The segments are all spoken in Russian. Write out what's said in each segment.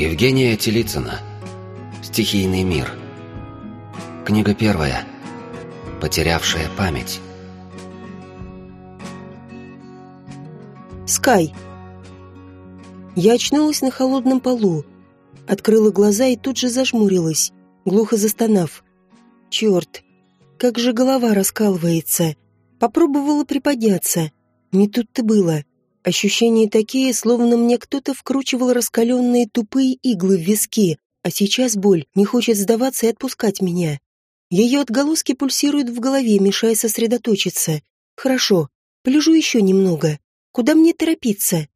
Евгения Телицына. Стихийный мир. Книга первая. Потерявшая память. Скай. Я очнулась на холодном полу, открыла глаза и тут же зажмурилась, глухо застонав. Черт, как же голова раскалывается. Попробовала приподняться. Не тут-то было. Ощущения такие, словно мне кто-то вкручивал раскаленные тупые иглы в виски, а сейчас боль не хочет сдаваться и отпускать меня. Ее отголоски пульсируют в голове, мешая сосредоточиться. Хорошо, полежу еще немного. Куда мне торопиться?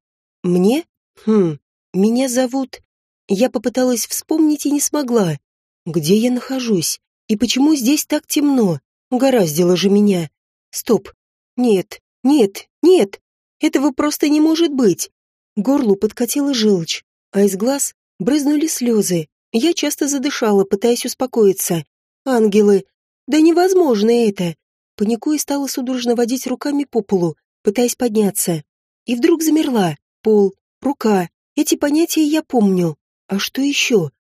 Мне? Хм, меня зовут... Я попыталась вспомнить и не смогла. Где я нахожусь? И почему здесь так темно? Угораздило же меня. Стоп. Нет, нет, нет. Этого просто не может быть. Горлу подкатила желчь, а из глаз брызнули слезы. Я часто задышала, пытаясь успокоиться. Ангелы! Да невозможно это! Паникуя стала судорожно водить руками по полу, пытаясь подняться. И вдруг замерла. Пол, рука. Эти понятия я помню. А что еще?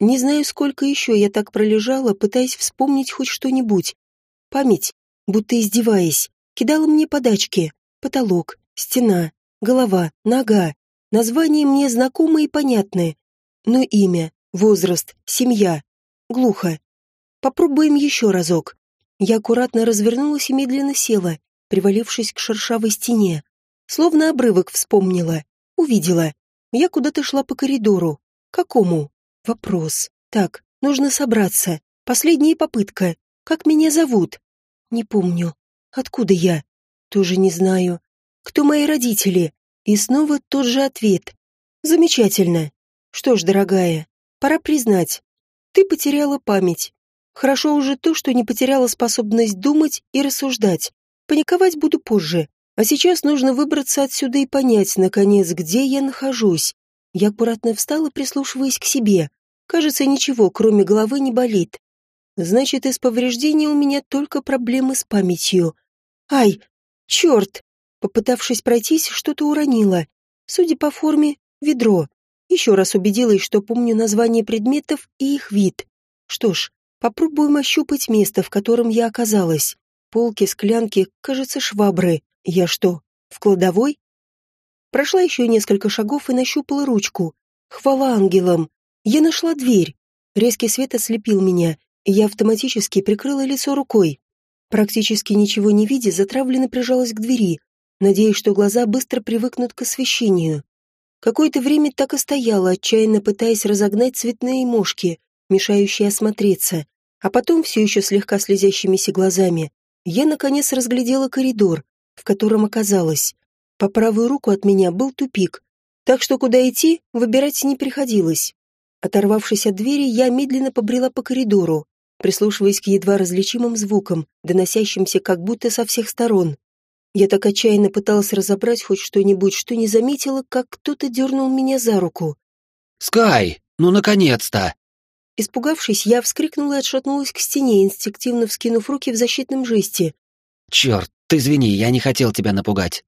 Не знаю, сколько еще я так пролежала, пытаясь вспомнить хоть что-нибудь. Память, будто издеваясь, кидала мне подачки. Потолок, стена, голова, нога. Названия мне знакомые и понятные. Но имя, возраст, семья. Глухо. Попробуем еще разок. Я аккуратно развернулась и медленно села, привалившись к шершавой стене. Словно обрывок вспомнила. Увидела. Я куда-то шла по коридору. Какому? Вопрос. Так, нужно собраться. Последняя попытка. Как меня зовут? Не помню. Откуда я? Тоже не знаю. Кто мои родители? И снова тот же ответ. Замечательно. Что ж, дорогая, пора признать. Ты потеряла память. Хорошо уже то, что не потеряла способность думать и рассуждать. Паниковать буду позже. А сейчас нужно выбраться отсюда и понять, наконец, где я нахожусь. Я аккуратно встала, прислушиваясь к себе. Кажется, ничего, кроме головы, не болит. Значит, из повреждений у меня только проблемы с памятью. Ай, черт! Попытавшись пройтись, что-то уронила. Судя по форме, ведро. Еще раз убедилась, что помню название предметов и их вид. Что ж, попробуем ощупать место, в котором я оказалась. Полки, склянки, кажется, швабры. Я что, в кладовой? Прошла еще несколько шагов и нащупала ручку. Хвала ангелам. Я нашла дверь. Резкий свет ослепил меня, я автоматически прикрыла лицо рукой. Практически ничего не видя, затравленно прижалась к двери, надеясь, что глаза быстро привыкнут к освещению. Какое-то время так и стояла, отчаянно пытаясь разогнать цветные мошки, мешающие осмотреться. А потом, все еще слегка слезящимися глазами, я, наконец, разглядела коридор, в котором оказалась. По правую руку от меня был тупик, так что куда идти, выбирать не приходилось. Оторвавшись от двери, я медленно побрела по коридору, прислушиваясь к едва различимым звукам, доносящимся как будто со всех сторон. Я так отчаянно пыталась разобрать хоть что-нибудь, что не заметила, как кто-то дернул меня за руку. «Скай, ну наконец-то!» Испугавшись, я вскрикнула и отшатнулась к стене, инстинктивно вскинув руки в защитном жесте. «Черт, ты извини, я не хотел тебя напугать».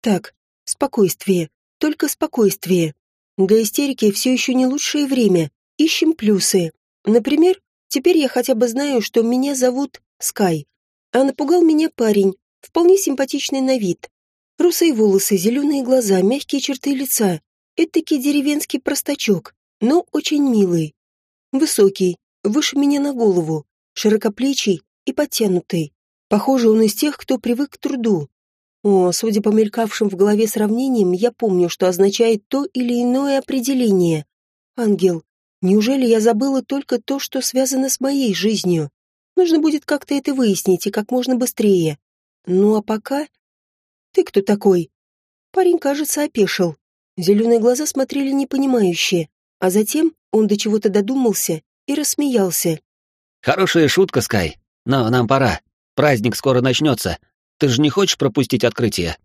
Так, спокойствие, только спокойствие. Для истерики все еще не лучшее время. Ищем плюсы. Например, теперь я хотя бы знаю, что меня зовут Скай. А напугал меня парень, вполне симпатичный на вид. Русые волосы, зеленые глаза, мягкие черты лица. Этакий деревенский простачок, но очень милый. Высокий, выше меня на голову, широкоплечий и подтянутый. Похоже, он из тех, кто привык к труду. О, судя по мелькавшим в голове сравнениям, я помню, что означает то или иное определение. Ангел, неужели я забыла только то, что связано с моей жизнью? Нужно будет как-то это выяснить и как можно быстрее. Ну а пока... Ты кто такой? Парень, кажется, опешил. Зеленые глаза смотрели непонимающе, а затем он до чего-то додумался и рассмеялся. «Хорошая шутка, Скай, но нам пора. Праздник скоро начнется. Ты же не хочешь пропустить открытие?»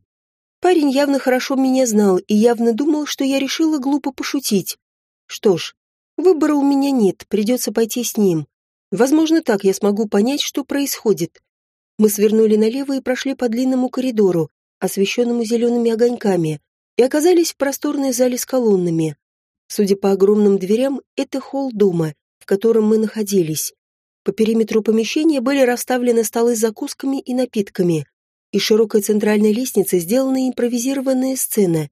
Парень явно хорошо меня знал и явно думал, что я решила глупо пошутить. Что ж, выбора у меня нет, придется пойти с ним. Возможно, так я смогу понять, что происходит. Мы свернули налево и прошли по длинному коридору, освещенному зелеными огоньками, и оказались в просторной зале с колоннами. Судя по огромным дверям, это холл дома, в котором мы находились. По периметру помещения были расставлены столы с закусками и напитками. И широкой центральной лестницы сделана импровизированная сцена.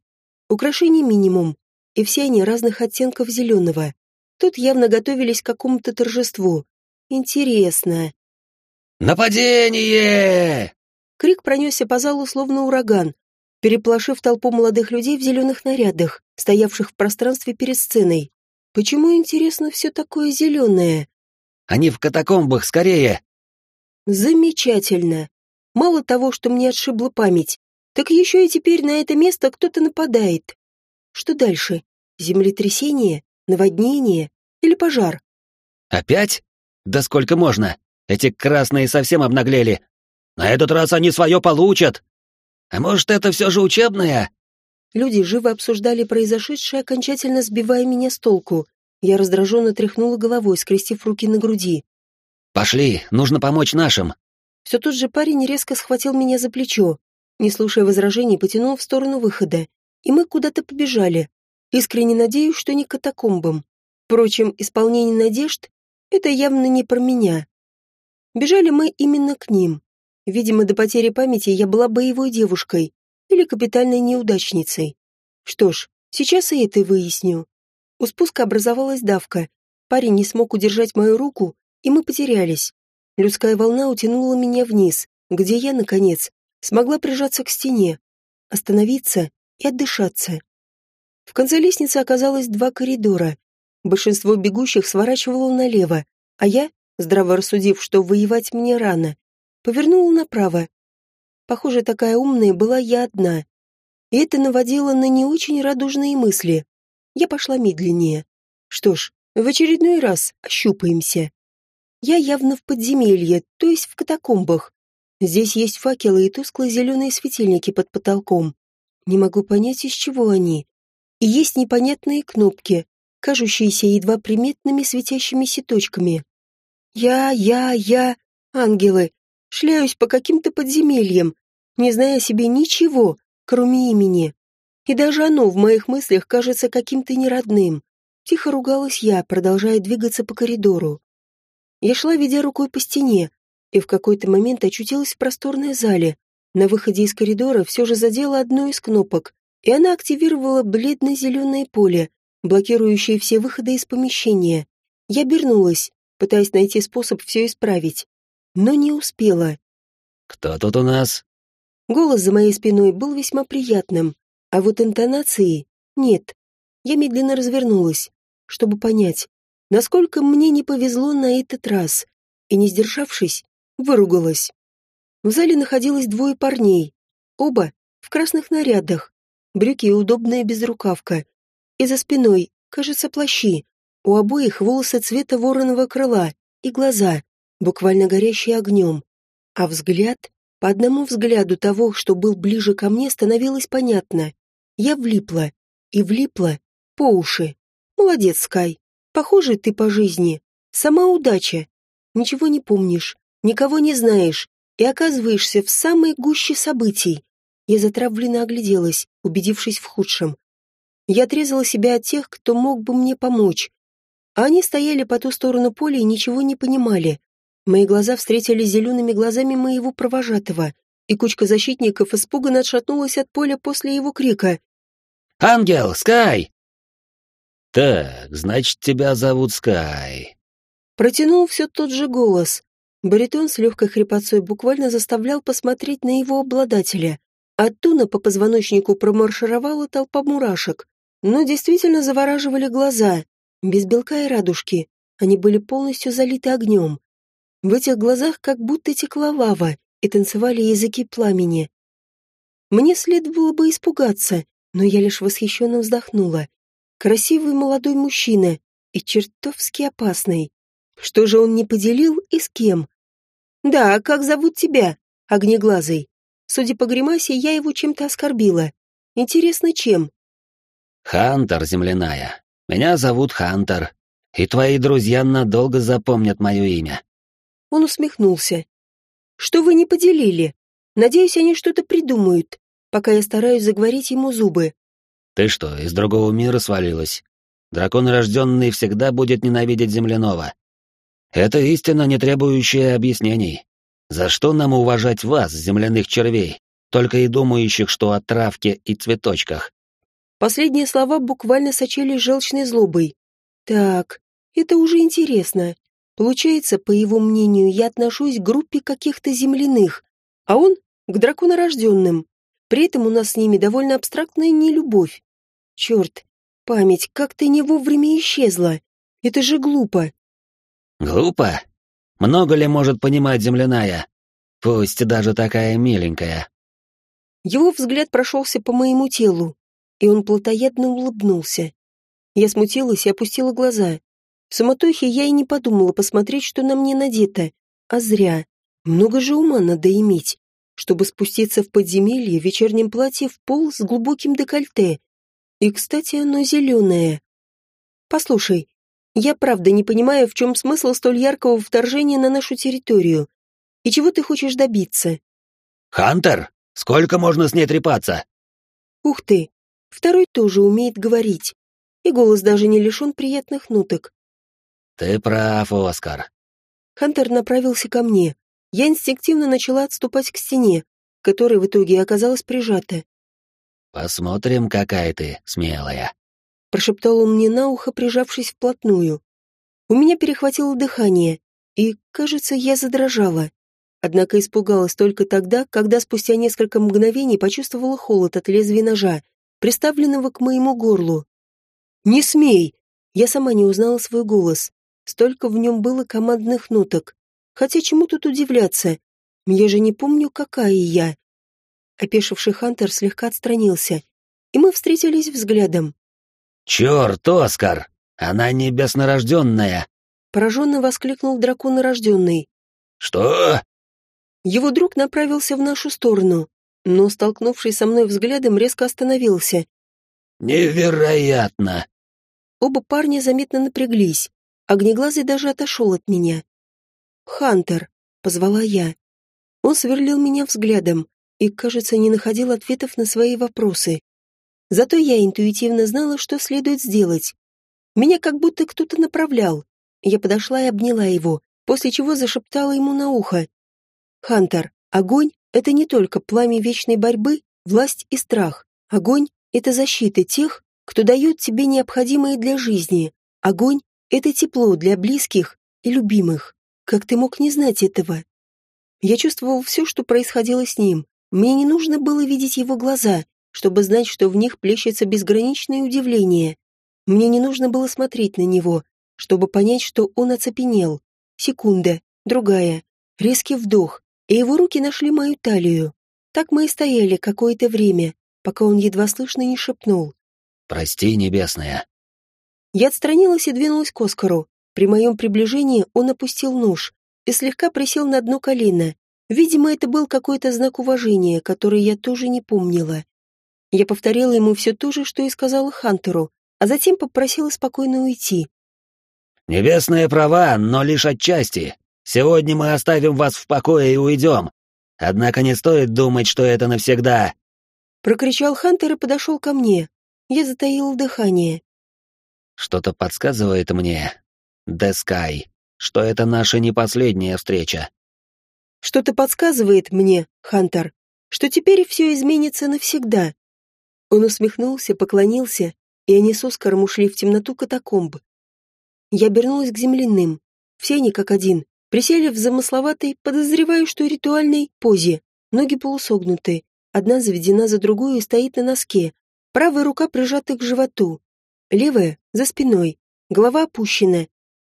Украшений минимум, и все они разных оттенков зеленого. Тут явно готовились к какому-то торжеству. Интересно. «Нападение!» Крик пронесся по залу словно ураган, переплашив толпу молодых людей в зеленых нарядах, стоявших в пространстве перед сценой. Почему, интересно, все такое зеленое? Они в катакомбах, скорее!» Замечательно. Мало того, что мне отшибла память, так еще и теперь на это место кто-то нападает. Что дальше? Землетрясение? Наводнение? Или пожар? «Опять? Да сколько можно? Эти красные совсем обнаглели. На этот раз они свое получат. А может, это все же учебное?» Люди живо обсуждали произошедшее, окончательно сбивая меня с толку. Я раздраженно тряхнула головой, скрестив руки на груди. «Пошли, нужно помочь нашим». Все тот же парень резко схватил меня за плечо, не слушая возражений, потянул в сторону выхода, и мы куда-то побежали. Искренне надеюсь, что не катакомбам. Впрочем, исполнение надежд — это явно не про меня. Бежали мы именно к ним. Видимо, до потери памяти я была боевой девушкой или капитальной неудачницей. Что ж, сейчас и это выясню. У спуска образовалась давка. Парень не смог удержать мою руку, и мы потерялись. Людская волна утянула меня вниз, где я, наконец, смогла прижаться к стене, остановиться и отдышаться. В конце лестницы оказалось два коридора. Большинство бегущих сворачивало налево, а я, здраво рассудив, что воевать мне рано, повернула направо. Похоже, такая умная была я одна. И это наводило на не очень радужные мысли. Я пошла медленнее. Что ж, в очередной раз ощупаемся. Я явно в подземелье, то есть в катакомбах. Здесь есть факелы и тусклые зеленые светильники под потолком. Не могу понять, из чего они. И есть непонятные кнопки, кажущиеся едва приметными светящимися точками. Я, я, я, ангелы, шляюсь по каким-то подземельям, не зная себе ничего, кроме имени. И даже оно в моих мыслях кажется каким-то неродным. Тихо ругалась я, продолжая двигаться по коридору. Я шла, ведя рукой по стене, и в какой-то момент очутилась в просторной зале. На выходе из коридора все же задела одну из кнопок, и она активировала бледно-зеленое поле, блокирующее все выходы из помещения. Я обернулась, пытаясь найти способ все исправить, но не успела. «Кто тут у нас?» Голос за моей спиной был весьма приятным, а вот интонации нет. Я медленно развернулась, чтобы понять, насколько мне не повезло на этот раз, и, не сдержавшись, выругалась. В зале находилось двое парней, оба в красных нарядах, брюки и удобная безрукавка. И за спиной, кажется, плащи. У обоих волосы цвета вороного крыла и глаза, буквально горящие огнем. А взгляд, по одному взгляду того, что был ближе ко мне, становилось понятно. Я влипла. И влипла по уши. Молодец, Скай. Похоже, ты по жизни. Сама удача. Ничего не помнишь, никого не знаешь и оказываешься в самой гуще событий. Я затравленно огляделась, убедившись в худшем. Я отрезала себя от тех, кто мог бы мне помочь. А они стояли по ту сторону поля и ничего не понимали. Мои глаза встретились зелеными глазами моего провожатого, и кучка защитников испуганно отшатнулась от поля после его крика. Ангел, Скай!» «Так, значит, тебя зовут Скай». Протянул все тот же голос. Баритон с легкой хрипотцой буквально заставлял посмотреть на его обладателя. Оттуда по позвоночнику промаршировала толпа мурашек. Но действительно завораживали глаза. Без белка и радужки. Они были полностью залиты огнем. В этих глазах как будто текла лава и танцевали языки пламени. Мне следовало бы испугаться, но я лишь восхищенно вздохнула. Красивый молодой мужчина и чертовски опасный. Что же он не поделил и с кем? Да, как зовут тебя? Огнеглазый. Судя по гримасе, я его чем-то оскорбила. Интересно, чем? Хантер, земляная. Меня зовут Хантер. И твои друзья надолго запомнят мое имя. Он усмехнулся. Что вы не поделили? Надеюсь, они что-то придумают пока я стараюсь заговорить ему зубы. «Ты что, из другого мира свалилась?» дракон рожденный всегда будет ненавидеть земляного. Это истина, не требующая объяснений. За что нам уважать вас, земляных червей, только и думающих, что о травке и цветочках? Последние слова буквально сочились желчной злобой. Так, это уже интересно. Получается, по его мнению, я отношусь к группе каких-то земляных, а он — к драконорожденным. При этом у нас с ними довольно абстрактная нелюбовь. Черт, память как-то не вовремя исчезла. Это же глупо. Глупо? Много ли может понимать земляная? Пусть даже такая миленькая. Его взгляд прошелся по моему телу, и он плотоядно улыбнулся. Я смутилась и опустила глаза. В суматохе я и не подумала посмотреть, что на мне надето. А зря. Много же ума надо иметь, чтобы спуститься в подземелье в вечернем платье в пол с глубоким декольте. И, кстати, оно зеленое. Послушай, я правда не понимаю, в чем смысл столь яркого вторжения на нашу территорию. И чего ты хочешь добиться? Хантер, сколько можно с ней трепаться? Ух ты, второй тоже умеет говорить. И голос даже не лишен приятных ноток. Ты прав, Оскар. Хантер направился ко мне. Я инстинктивно начала отступать к стене, которая в итоге оказалась прижата. Посмотрим, какая ты смелая прошептал он мне на ухо, прижавшись вплотную. У меня перехватило дыхание, и, кажется, я задрожала. Однако испугалась только тогда, когда спустя несколько мгновений почувствовала холод от лезвия ножа, приставленного к моему горлу. «Не смей!» Я сама не узнала свой голос. Столько в нем было командных ноток. Хотя чему тут удивляться? Я же не помню, какая я. Опешивший Хантер слегка отстранился, и мы встретились взглядом. «Черт, Оскар! Она небеснорожденная!» Пораженно воскликнул драконорожденный. «Что?» Его друг направился в нашу сторону, но, столкнувшись со мной взглядом, резко остановился. «Невероятно!» Оба парня заметно напряглись. Огнеглазый даже отошел от меня. «Хантер», — позвала я. Он сверлил меня взглядом и, кажется, не находил ответов на свои вопросы. Зато я интуитивно знала, что следует сделать. Меня как будто кто-то направлял. Я подошла и обняла его, после чего зашептала ему на ухо. «Хантер, огонь — это не только пламя вечной борьбы, власть и страх. Огонь — это защита тех, кто дает тебе необходимое для жизни. Огонь — это тепло для близких и любимых. Как ты мог не знать этого?» Я чувствовал все, что происходило с ним. Мне не нужно было видеть его глаза, чтобы знать, что в них плещется безграничное удивление. Мне не нужно было смотреть на него, чтобы понять, что он оцепенел. Секунда, другая, резкий вдох, и его руки нашли мою талию. Так мы и стояли какое-то время, пока он едва слышно не шепнул. «Прости, небесная». Я отстранилась и двинулась к Оскару. При моем приближении он опустил нож и слегка присел на дно колено. Видимо, это был какой-то знак уважения, который я тоже не помнила. Я повторила ему все то же, что и сказала Хантеру, а затем попросила спокойно уйти. «Небесные права, но лишь отчасти. Сегодня мы оставим вас в покое и уйдем. Однако не стоит думать, что это навсегда». Прокричал Хантер и подошел ко мне. Я затаила дыхание. «Что-то подсказывает мне, Дескай, что это наша не последняя встреча». «Что-то подсказывает мне, Хантер, что теперь все изменится навсегда». Он усмехнулся, поклонился, и они с Оскаром ушли в темноту катакомб. Я обернулась к земляным. Все они как один. Присели в замысловатой, подозреваю, что ритуальной позе. Ноги полусогнуты. Одна заведена за другую и стоит на носке. Правая рука прижата к животу. Левая — за спиной. Голова опущена.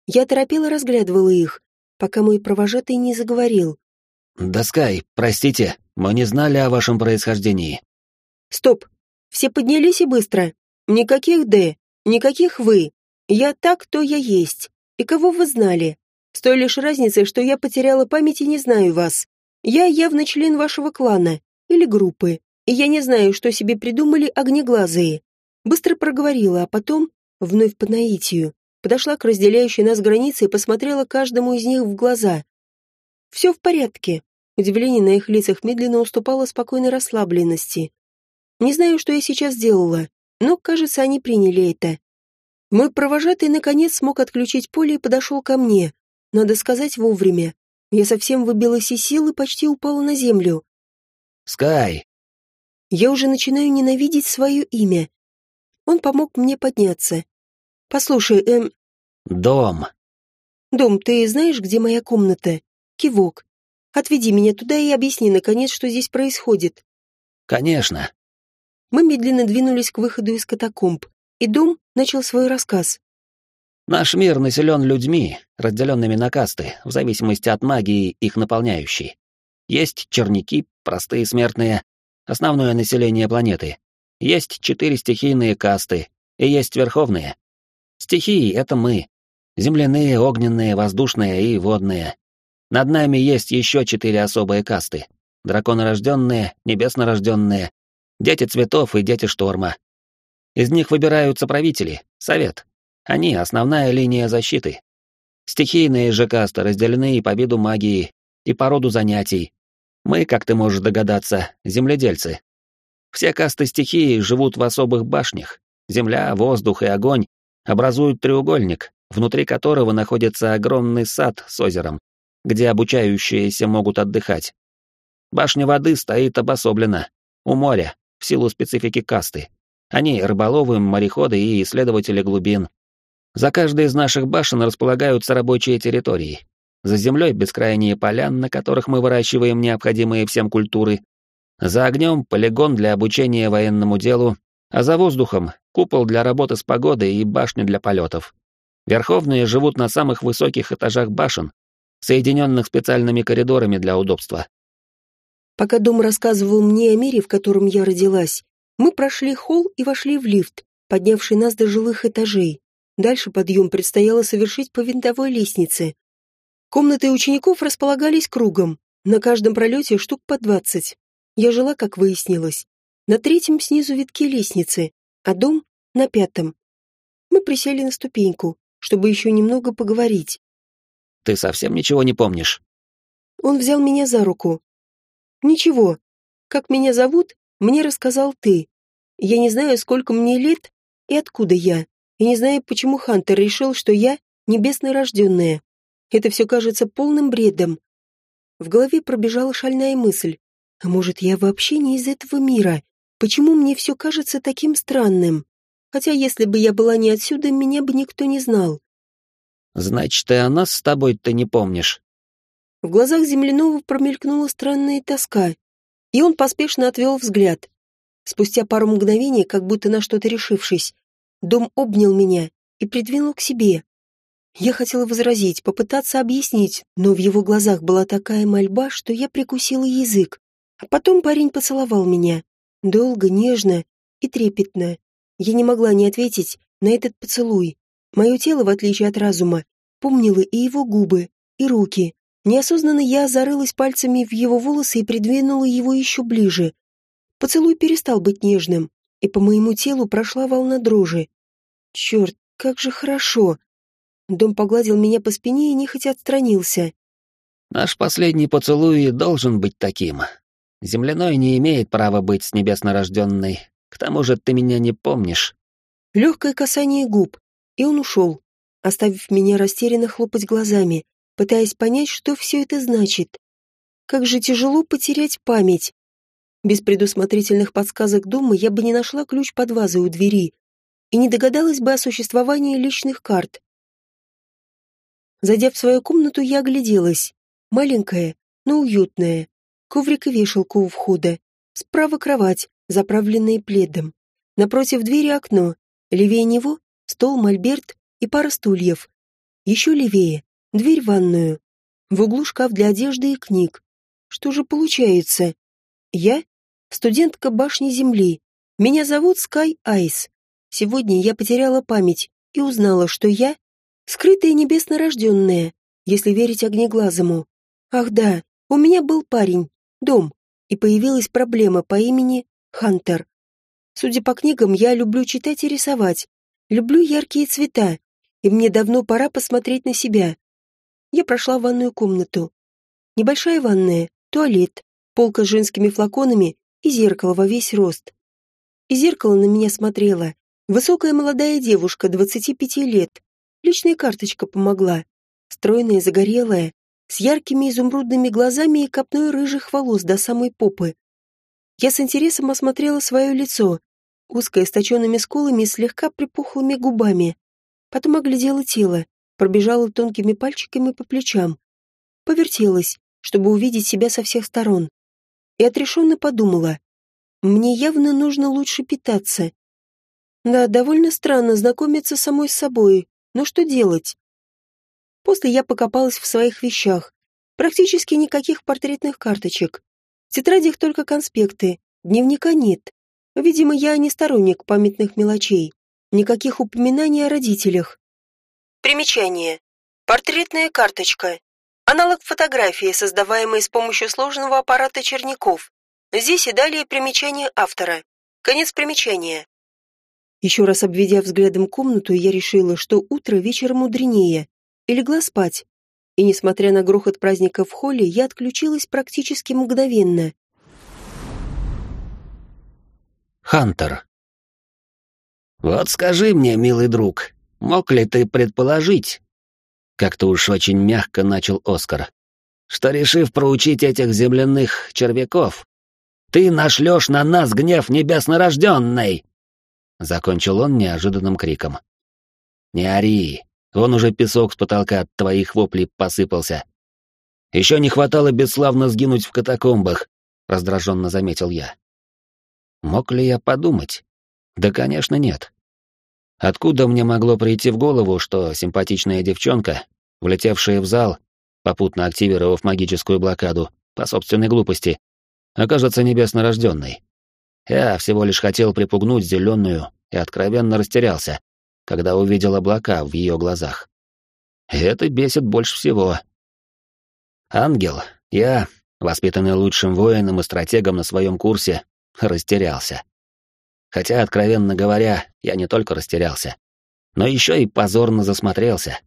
Я торопела разглядывала их, пока мой провожатый не заговорил. «Доскай, простите, мы не знали о вашем происхождении». «Стоп! Все поднялись и быстро. Никаких «Д», никаких «Вы». Я так, кто я есть. И кого вы знали? С той лишь разницей, что я потеряла память и не знаю вас. Я явно член вашего клана или группы, и я не знаю, что себе придумали огнеглазые. Быстро проговорила, а потом, вновь по наитию, подошла к разделяющей нас границе и посмотрела каждому из них в глаза. Все в порядке. Удивление на их лицах медленно уступало спокойной расслабленности. Не знаю, что я сейчас делала, но, кажется, они приняли это. Мой провожатый наконец смог отключить поле и подошел ко мне. Надо сказать вовремя. Я совсем выбилась из сил и почти упала на землю. «Скай!» Я уже начинаю ненавидеть свое имя. Он помог мне подняться. «Послушай, эм...» «Дом!» «Дом, ты знаешь, где моя комната?» Кивок. «Отведи меня туда и объясни, наконец, что здесь происходит». «Конечно». Мы медленно двинулись к выходу из катакомб, и дом начал свой рассказ. Наш мир населен людьми, разделенными на касты, в зависимости от магии, их наполняющей. Есть черники, простые смертные, основное население планеты. Есть четыре стихийные касты, и есть верховные. Стихии — это мы. Земляные, огненные, воздушные и водные. Над нами есть еще четыре особые касты. Драконорожденные, небеснорожденные, дети цветов и дети шторма. Из них выбираются правители, совет, они — основная линия защиты. Стихийные же касты разделены и по виду магии, и по роду занятий. Мы, как ты можешь догадаться, земледельцы. Все касты стихии живут в особых башнях. Земля, воздух и огонь образуют треугольник, внутри которого находится огромный сад с озером, где обучающиеся могут отдыхать. Башня воды стоит обособленно, у моря, в силу специфики касты. Они — рыболовы, мореходы и исследователи глубин, за каждой из наших башен располагаются рабочие территории. За землей бескрайние поля, на которых мы выращиваем необходимые всем культуры. За огнем полигон для обучения военному делу, а за воздухом купол для работы с погодой и башни для полетов. Верховные живут на самых высоких этажах башен, соединенных специальными коридорами для удобства. Пока дом рассказывал мне о мире, в котором я родилась, мы прошли холл и вошли в лифт, поднявший нас до жилых этажей. Дальше подъем предстояло совершить по винтовой лестнице. Комнаты учеников располагались кругом, на каждом пролете штук по двадцать. Я жила, как выяснилось, на третьем снизу витке лестницы, а дом — на пятом. Мы присели на ступеньку, чтобы еще немного поговорить. «Ты совсем ничего не помнишь?» Он взял меня за руку. «Ничего. Как меня зовут, мне рассказал ты. Я не знаю, сколько мне лет и откуда я и не знаю, почему Хантер решил, что я небесно рожденная. Это все кажется полным бредом. В голове пробежала шальная мысль. А может, я вообще не из этого мира? Почему мне все кажется таким странным? Хотя если бы я была не отсюда, меня бы никто не знал. Значит, и о нас с тобой-то не помнишь. В глазах земляного промелькнула странная тоска, и он поспешно отвел взгляд. Спустя пару мгновений, как будто на что-то решившись, Дом обнял меня и придвинул к себе. Я хотела возразить, попытаться объяснить, но в его глазах была такая мольба, что я прикусила язык. А потом парень поцеловал меня. Долго, нежно и трепетно. Я не могла не ответить на этот поцелуй. Мое тело, в отличие от разума, помнило и его губы, и руки. Неосознанно я зарылась пальцами в его волосы и придвинула его еще ближе. Поцелуй перестал быть нежным, и по моему телу прошла волна дрожи. Черт, как же хорошо. Дом погладил меня по спине и нехотя отстранился. Наш последний поцелуй должен быть таким. Земляной не имеет права быть с небеснорожденной. К тому же ты меня не помнишь. Легкое касание губ, и он ушел, оставив меня растерянно хлопать глазами, пытаясь понять, что все это значит. Как же тяжело потерять память. Без предусмотрительных подсказок дома я бы не нашла ключ под вазой у двери и не догадалась бы о существовании личных карт. Зайдя в свою комнату, я огляделась. Маленькая, но уютная. Коврик и вешалка у входа. Справа кровать, заправленная пледом. Напротив двери окно. Левее него стол, мольберт и пара стульев. Еще левее дверь в ванную. В углу шкаф для одежды и книг. Что же получается? Я студентка башни Земли. Меня зовут Скай Айс. Сегодня я потеряла память и узнала, что я — скрытая небесно рожденная, если верить огнеглазому. Ах да, у меня был парень, дом, и появилась проблема по имени Хантер. Судя по книгам, я люблю читать и рисовать, люблю яркие цвета, и мне давно пора посмотреть на себя. Я прошла в ванную комнату. Небольшая ванная, туалет, полка с женскими флаконами и зеркало во весь рост. И зеркало на меня смотрело. Высокая молодая девушка, 25 лет. Личная карточка помогла. Стройная, загорелая, с яркими изумрудными глазами и копной рыжих волос до самой попы. Я с интересом осмотрела свое лицо, узкое, с точенными скулами и слегка припухлыми губами. Потом оглядела тело, пробежала тонкими пальчиками по плечам. Повертелась, чтобы увидеть себя со всех сторон. И отрешенно подумала. Мне явно нужно лучше питаться. Да, довольно странно знакомиться самой собой, но что делать? После я покопалась в своих вещах. Практически никаких портретных карточек. В тетрадях только конспекты, дневника нет. Видимо, я не сторонник памятных мелочей. Никаких упоминаний о родителях. Примечание. Портретная карточка. Аналог фотографии, создаваемой с помощью сложного аппарата черников. Здесь и далее примечание автора. Конец примечания. Еще раз обведя взглядом комнату, я решила, что утро вечером мудренее, и легла спать. И, несмотря на грохот праздника в холле, я отключилась практически мгновенно. Хантер. «Вот скажи мне, милый друг, мог ли ты предположить, как-то уж очень мягко начал Оскар, что, решив проучить этих земляных червяков, ты нашлешь на нас гнев небеснорожденный!» Закончил он неожиданным криком. «Не ори, вон уже песок с потолка от твоих воплей посыпался. Еще не хватало бесславно сгинуть в катакомбах», — раздраженно заметил я. Мог ли я подумать? Да, конечно, нет. Откуда мне могло прийти в голову, что симпатичная девчонка, влетевшая в зал, попутно активировав магическую блокаду, по собственной глупости, окажется небеснорожденной? Я всего лишь хотел припугнуть зеленую и откровенно растерялся, когда увидел облака в ее глазах. Это бесит больше всего. Ангел, я, воспитанный лучшим воином и стратегом на своем курсе, растерялся. Хотя, откровенно говоря, я не только растерялся, но еще и позорно засмотрелся.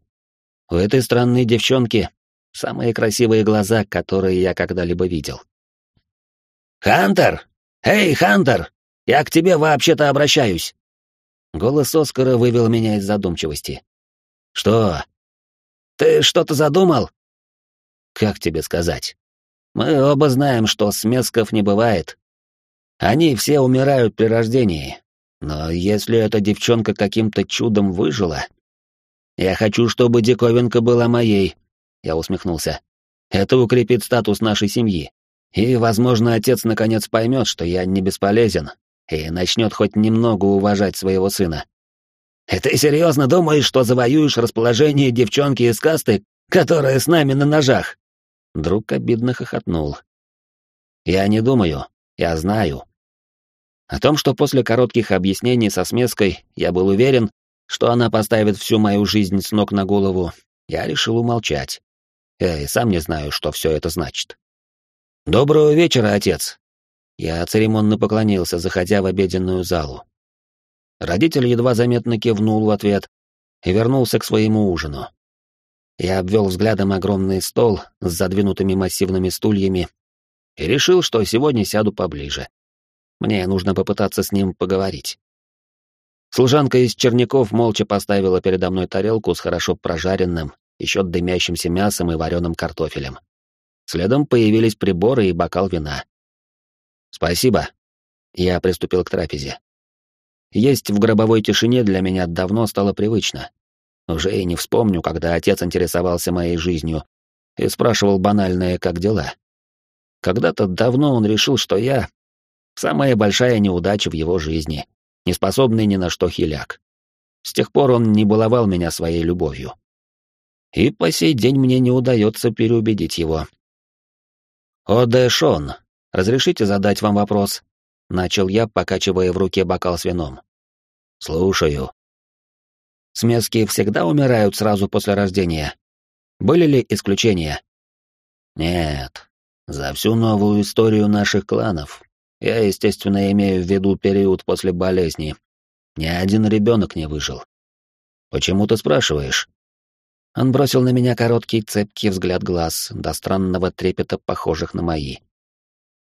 У этой странной девчонки самые красивые глаза, которые я когда-либо видел. «Хантер! Эй, Хантер! Я к тебе вообще-то обращаюсь!» Голос Оскара вывел меня из задумчивости. «Что? Ты что-то задумал?» «Как тебе сказать? Мы оба знаем, что смесков не бывает, они все умирают при рождении. Но если эта девчонка каким-то чудом выжила... Я хочу, чтобы диковинка была моей, я усмехнулся. Это укрепит статус нашей семьи. И, возможно, отец наконец поймет, что я не бесполезен, и начнет хоть немного уважать своего сына. И ты серьезно думаешь, что завоюешь расположение девчонки из касты, которая с нами на ножах? Друг обидно хохотнул. Я не думаю, я знаю. О том, что после коротких объяснений со смеской я был уверен, что она поставит всю мою жизнь с ног на голову, я решил умолчать. Я и сам не знаю, что все это значит. «Доброго вечера, отец!» Я церемонно поклонился, заходя в обеденную залу. Родитель едва заметно кивнул в ответ и вернулся к своему ужину. Я обвел взглядом огромный стол с задвинутыми массивными стульями и решил, что сегодня сяду поближе. Мне нужно попытаться с ним поговорить. Служанка из черняков молча поставила передо мной тарелку с хорошо прожаренным, еще дымящимся мясом и вареным картофелем. Следом появились приборы и бокал вина. «Спасибо». Я приступил к трапезе. Есть в гробовой тишине для меня давно стало привычно. Уже и не вспомню, когда отец интересовался моей жизнью и спрашивал банальное «как дела?». Когда-то давно он решил, что я самая большая неудача в его жизни, неспособный ни на что хиляк. С тех пор он не баловал меня своей любовью. И по сей день мне не удается переубедить его. «О, Дэшон, разрешите задать вам вопрос?» — начал я, покачивая в руке бокал с вином. «Слушаю». Смески всегда умирают сразу после рождения. Были ли исключения? Нет. За всю новую историю наших кланов. Я, естественно, имею в виду период после болезни. Ни один ребенок не выжил. Почему ты спрашиваешь? Он бросил на меня короткий цепкий взгляд глаз, до странного трепета, похожих на мои.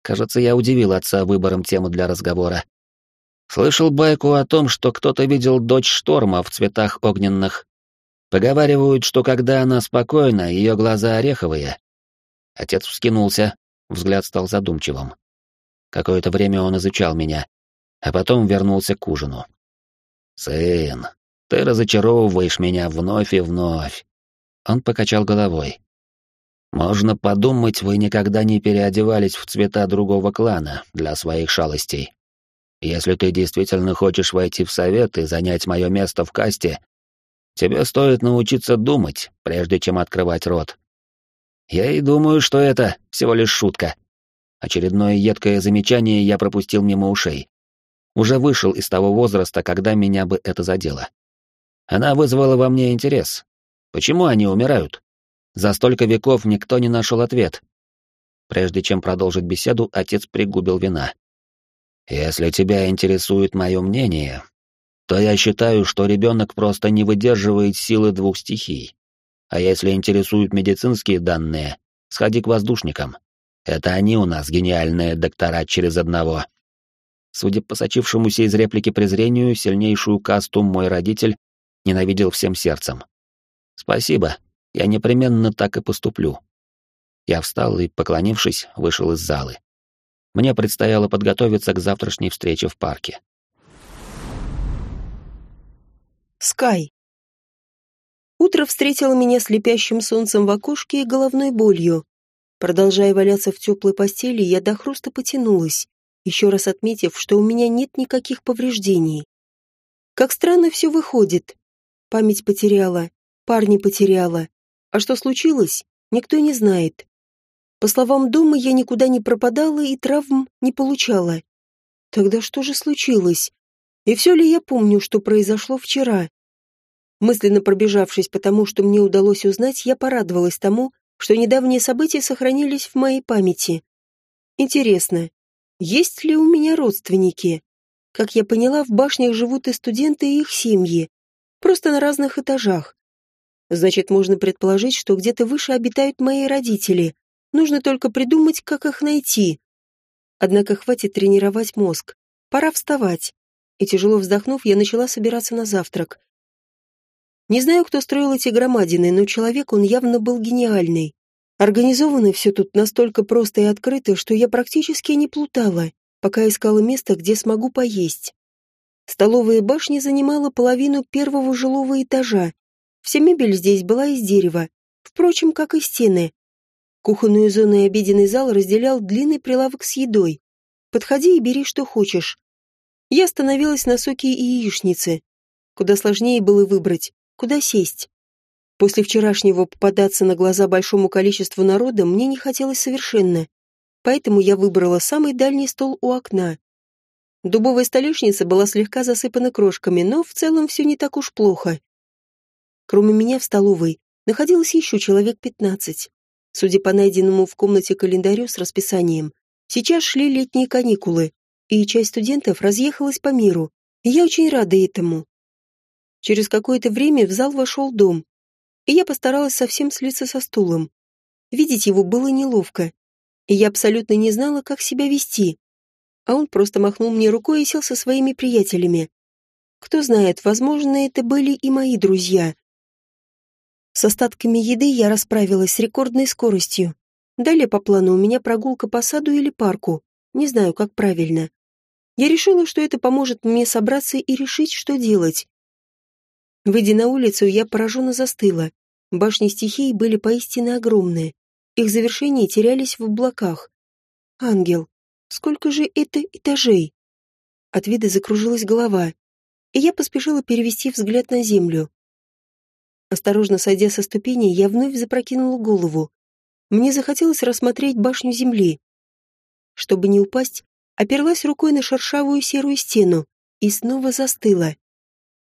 Кажется, я удивил отца выбором темы для разговора. Слышал байку о том, что кто-то видел дочь шторма в цветах огненных. Поговаривают, что когда она спокойна, ее глаза ореховые. Отец вскинулся, взгляд стал задумчивым. Какое-то время он изучал меня, а потом вернулся к ужину. «Сын, ты разочаровываешь меня вновь и вновь». Он покачал головой. «Можно подумать, вы никогда не переодевались в цвета другого клана для своих шалостей. Если ты действительно хочешь войти в совет и занять мое место в касте, тебе стоит научиться думать, прежде чем открывать рот. Я и думаю, что это всего лишь шутка. Очередное едкое замечание я пропустил мимо ушей. Уже вышел из того возраста, когда меня бы это задело. Она вызвала во мне интерес. Почему они умирают? За столько веков никто не нашел ответ. Прежде чем продолжить беседу, отец пригубил вина. Если тебя интересует мое мнение, то я считаю, что ребенок просто не выдерживает силы двух стихий. А если интересуют медицинские данные, сходи к воздушникам. Это они у нас гениальные доктора через одного. Судя по сочившемуся из реплики презрению, сильнейшую касту мой родитель ненавидел всем сердцем. Спасибо, я непременно так и поступлю. Я встал и, поклонившись, вышел из залы. Мне предстояло подготовиться к завтрашней встрече в парке. Скай. Утро встретило меня слепящим солнцем в окошке и головной болью. Продолжая валяться в теплой постели, я до хруста потянулась, еще раз отметив, что у меня нет никаких повреждений. Как странно все выходит. Память потеряла, парни потеряла. А что случилось, никто не знает. По словам дома, я никуда не пропадала и травм не получала. Тогда что же случилось? И все ли я помню, что произошло вчера? Мысленно пробежавшись по тому, что мне удалось узнать, я порадовалась тому, что недавние события сохранились в моей памяти. Интересно, есть ли у меня родственники? Как я поняла, в башнях живут и студенты, и их семьи. Просто на разных этажах. Значит, можно предположить, что где-то выше обитают мои родители, Нужно только придумать, как их найти. Однако хватит тренировать мозг. Пора вставать. И тяжело вздохнув, я начала собираться на завтрак. Не знаю, кто строил эти громадины, но человек он явно был гениальный. Организовано все тут настолько просто и открыто, что я практически не плутала, пока искала место, где смогу поесть. Столовая башня занимала половину первого жилого этажа. Вся мебель здесь была из дерева, впрочем, как и стены. Кухонную зону и обеденный зал разделял длинный прилавок с едой. Подходи и бери, что хочешь. Я остановилась на соке и яичнице. Куда сложнее было выбрать, куда сесть. После вчерашнего попадаться на глаза большому количеству народа мне не хотелось совершенно. Поэтому я выбрала самый дальний стол у окна. Дубовая столешница была слегка засыпана крошками, но в целом все не так уж плохо. Кроме меня в столовой находилось еще человек пятнадцать. Судя по найденному в комнате календарю с расписанием, сейчас шли летние каникулы, и часть студентов разъехалась по миру, я очень рада этому. Через какое-то время в зал вошел дом, и я постаралась совсем слиться со стулом. Видеть его было неловко, и я абсолютно не знала, как себя вести. А он просто махнул мне рукой и сел со своими приятелями. Кто знает, возможно, это были и мои друзья, с остатками еды я расправилась с рекордной скоростью. Далее по плану у меня прогулка по саду или парку. Не знаю, как правильно. Я решила, что это поможет мне собраться и решить, что делать. Выйдя на улицу, я пораженно застыла. Башни стихии были поистине огромные. Их завершения терялись в облаках. Ангел, сколько же это этажей? От вида закружилась голова, и я поспешила перевести взгляд на землю. Осторожно сойдя со ступеней, я вновь запрокинула голову. Мне захотелось рассмотреть башню земли. Чтобы не упасть, оперлась рукой на шершавую серую стену и снова застыла.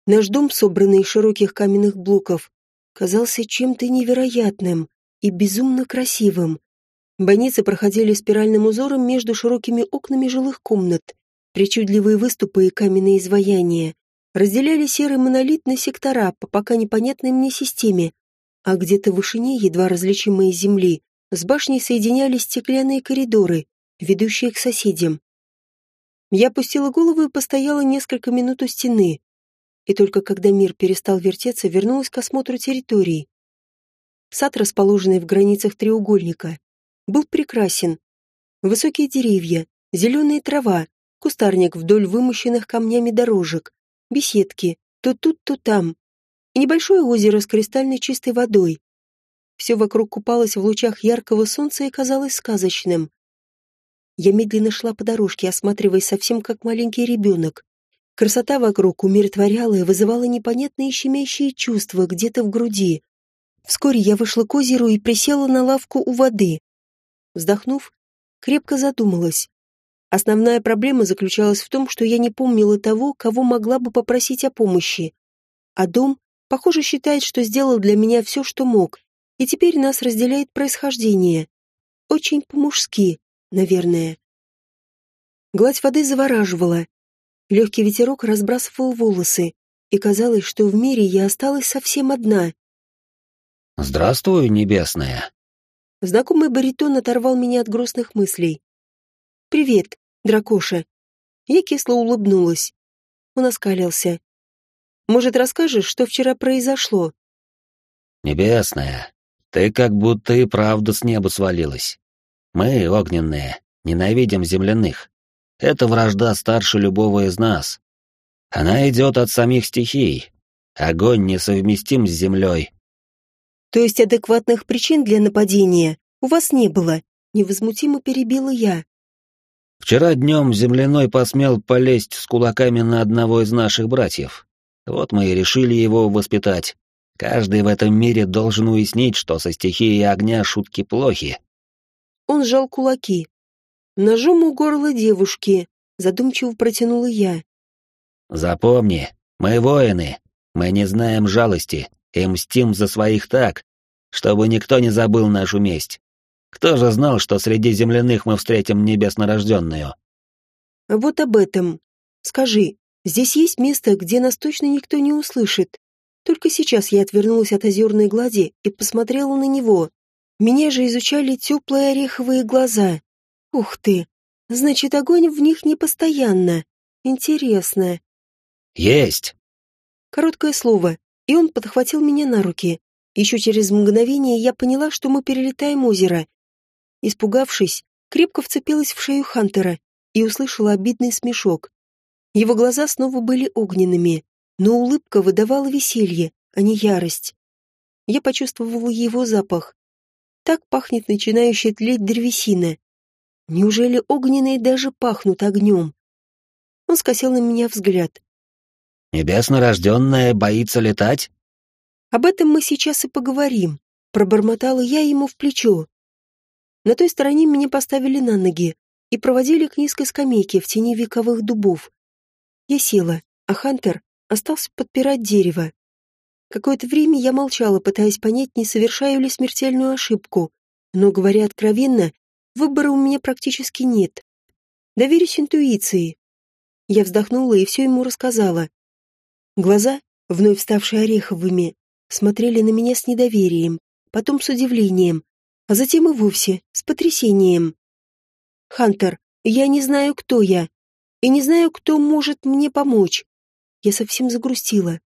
Наш дом, собранный из широких каменных блоков, казался чем-то невероятным и безумно красивым. Бойницы проходили спиральным узором между широкими окнами жилых комнат, причудливые выступы и каменные изваяния, разделяли серый монолит на сектора по пока непонятной мне системе, а где-то в вышине, едва различимой из земли, с башней соединялись стеклянные коридоры, ведущие к соседям. Я опустила голову и постояла несколько минут у стены. И только когда мир перестал вертеться, вернулась к осмотру территории. Сад, расположенный в границах треугольника, был прекрасен. Высокие деревья, зеленая трава, кустарник вдоль вымощенных камнями дорожек, беседки, то тут, то там, и небольшое озеро с кристально чистой водой. Все вокруг купалось в лучах яркого солнца и казалось сказочным. Я медленно шла по дорожке, осматриваясь совсем как маленький ребенок. Красота вокруг умиротворяла и вызывала непонятные щемящие чувства где-то в груди. Вскоре я вышла к озеру и присела на лавку у воды. Вздохнув, крепко задумалась. Основная проблема заключалась в том, что я не помнила того, кого могла бы попросить о помощи. А дом, похоже, считает, что сделал для меня все, что мог, и теперь нас разделяет происхождение. Очень по-мужски, наверное. Гладь воды завораживала. Легкий ветерок разбрасывал волосы, и казалось, что в мире я осталась совсем одна. «Здравствуй, небесная!» Знакомый баритон оторвал меня от грустных мыслей. «Привет, дракоша!» Я кисло улыбнулась. Он оскалился. «Может, расскажешь, что вчера произошло?» «Небесная, ты как будто и правда с неба свалилась. Мы, огненные, ненавидим земляных. Это вражда старше любого из нас. Она идет от самих стихий. Огонь несовместим с землей, то есть адекватных причин для нападения у вас не было, невозмутимо перебила я. Вчера днем земляной посмел полезть с кулаками на одного из наших братьев. Вот мы и решили его воспитать. Каждый в этом мире должен уяснить, что со стихией огня шутки плохи. Он сжал кулаки. Ножом у горла девушки, задумчиво протянула я. Запомни, мы воины, мы не знаем жалости, и мстим за своих так, чтобы никто не забыл нашу месть. Кто же знал, что среди земляных мы встретим небеснорожденную? Вот об этом. Скажи, здесь есть место, где нас точно никто не услышит? Только сейчас я отвернулась от озерной глади и посмотрела на него. Меня же изучали теплые ореховые глаза. Ух ты! Значит, огонь в них не постоянно. Интересно. Есть. Короткое слово, и он подхватил меня на руки. Еще через мгновение я поняла, что мы перелетаем озеро. Испугавшись, крепко вцепилась в шею Хантера и услышала обидный смешок. Его глаза снова были огненными, но улыбка выдавала веселье, а не ярость. Я почувствовала его запах. Так пахнет начинающая тлеть древесина. Неужели огненные даже пахнут огнем? Он скосил на меня взгляд. Небесно рожденная боится летать? Об этом мы сейчас и поговорим. Пробормотала я ему в плечо. На той стороне меня поставили на ноги и проводили к низкой скамейке в тени вековых дубов. Я села, а Хантер остался подпирать дерево. Какое-то время я молчала, пытаясь понять, не совершаю ли смертельную ошибку, но, говоря откровенно, выбора у меня практически нет. Доверюсь интуиции. Я вздохнула и все ему рассказала. Глаза, вновь ставшие ореховыми, смотрели на меня с недоверием, потом с удивлением, а затем и вовсе с потрясением. «Хантер, я не знаю, кто я, и не знаю, кто может мне помочь». Я совсем загрустила.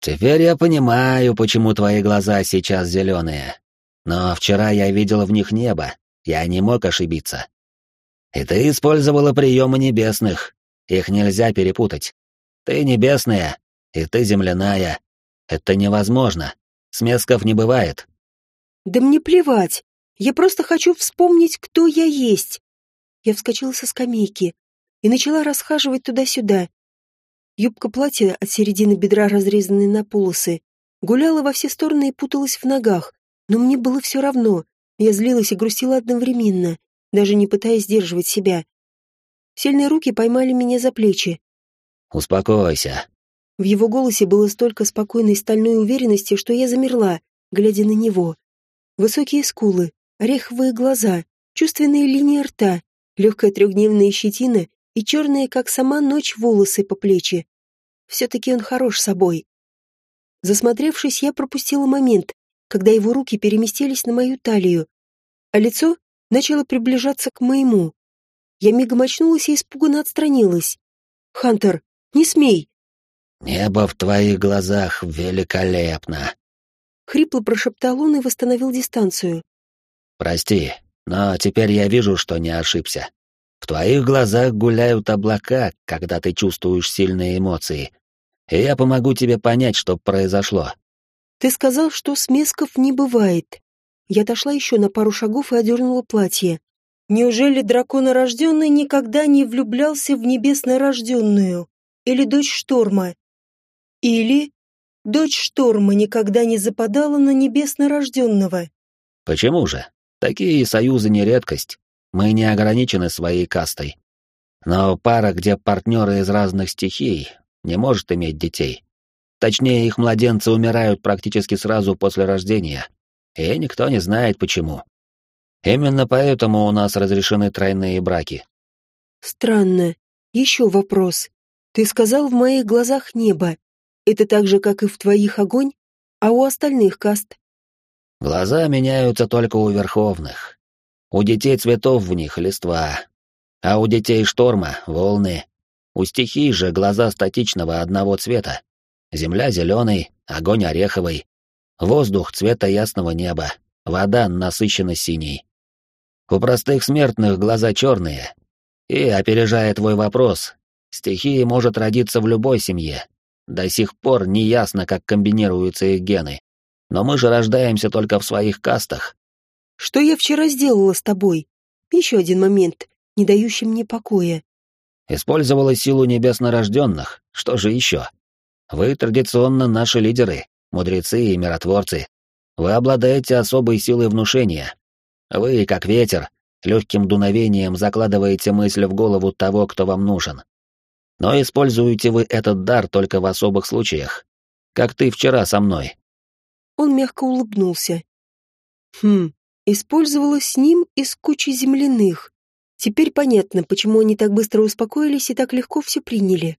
«Теперь я понимаю, почему твои глаза сейчас зеленые. Но вчера я видел в них небо, я не мог ошибиться. И ты использовала приемы небесных, их нельзя перепутать. Ты небесная, и ты земляная. Это невозможно. Смесков не бывает. Да мне плевать. Я просто хочу вспомнить, кто я есть. Я вскочила со скамейки и начала расхаживать туда-сюда. Юбка платья от середины бедра, разрезанной на полосы, гуляла во все стороны и путалась в ногах, но мне было все равно. Я злилась и грустила одновременно, даже не пытаясь сдерживать себя. Сильные руки поймали меня за плечи, «Успокойся». В его голосе было столько спокойной стальной уверенности, что я замерла, глядя на него. Высокие скулы, ореховые глаза, чувственные линии рта, легкая трехдневная щетина и черные, как сама ночь, волосы по плечи. Все-таки он хорош собой. Засмотревшись, я пропустила момент, когда его руки переместились на мою талию, а лицо начало приближаться к моему. Я мигом очнулась и испуганно отстранилась. «Хантер, не смей!» «Небо в твоих глазах великолепно!» Хрипло прошептал он и восстановил дистанцию. «Прости, но теперь я вижу, что не ошибся. В твоих глазах гуляют облака, когда ты чувствуешь сильные эмоции. И я помогу тебе понять, что произошло». «Ты сказал, что смесков не бывает». Я отошла еще на пару шагов и одернула платье. Неужели драконорожденный никогда не влюблялся в небеснорожденную? Или дочь шторма? Или дочь шторма никогда не западала на небеснорожденного? Почему же? Такие союзы не редкость. Мы не ограничены своей кастой. Но пара, где партнеры из разных стихий, не может иметь детей. Точнее, их младенцы умирают практически сразу после рождения. И никто не знает почему. Именно поэтому у нас разрешены тройные браки. Странно. Еще вопрос. Ты сказал в моих глазах небо. Это так же, как и в твоих огонь, а у остальных каст. Глаза меняются только у верховных. У детей цветов в них листва, а у детей шторма — волны. У стихий же глаза статичного одного цвета. Земля зеленый, огонь ореховый, воздух цвета ясного неба, вода насыщенно синий. У простых смертных глаза черные. И, опережая твой вопрос, стихия может родиться в любой семье, до сих пор не ясно, как комбинируются их гены. Но мы же рождаемся только в своих кастах. Что я вчера сделала с тобой? Еще один момент, не дающий мне покоя. Использовала силу небеснорожденных. Что же еще? Вы традиционно наши лидеры, мудрецы и миротворцы. Вы обладаете особой силой внушения. Вы, как ветер, легким дуновением закладываете мысль в голову того, кто вам нужен. Но используете вы этот дар только в особых случаях, как ты вчера со мной. Он мягко улыбнулся. Хм, использовала с ним из кучи земляных. Теперь понятно, почему они так быстро успокоились и так легко все приняли.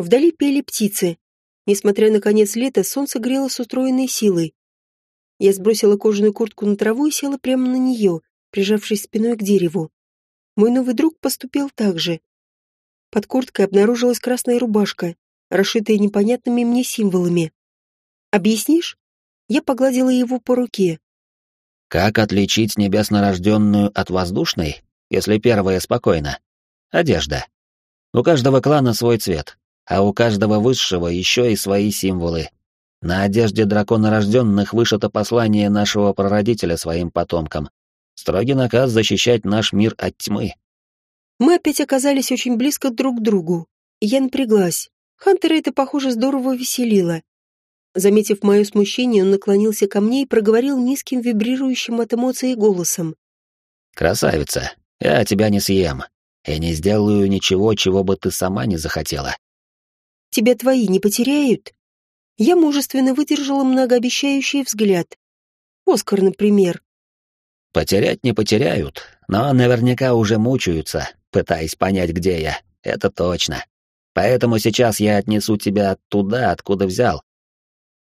Вдали пели птицы. Несмотря на конец лета, солнце грело с устроенной силой. Я сбросила кожаную куртку на траву и села прямо на нее, прижавшись спиной к дереву. Мой новый друг поступил так же. Под курткой обнаружилась красная рубашка, расшитая непонятными мне символами. «Объяснишь?» Я погладила его по руке. «Как отличить небеснорожденную от воздушной, если первая спокойна? Одежда. У каждого клана свой цвет, а у каждого высшего еще и свои символы. На одежде драконорожденных вышито послание нашего прародителя своим потомкам. Строгий наказ защищать наш мир от тьмы. Мы опять оказались очень близко друг к другу. Я напряглась. Хантера это, похоже, здорово веселило. Заметив мое смущение, он наклонился ко мне и проговорил низким, вибрирующим от эмоций голосом. «Красавица, я тебя не съем. И не сделаю ничего, чего бы ты сама не захотела». «Тебя твои не потеряют?» Я мужественно выдержала многообещающий взгляд. Оскар, например. «Потерять не потеряют, но наверняка уже мучаются, пытаясь понять, где я. Это точно. Поэтому сейчас я отнесу тебя туда, откуда взял.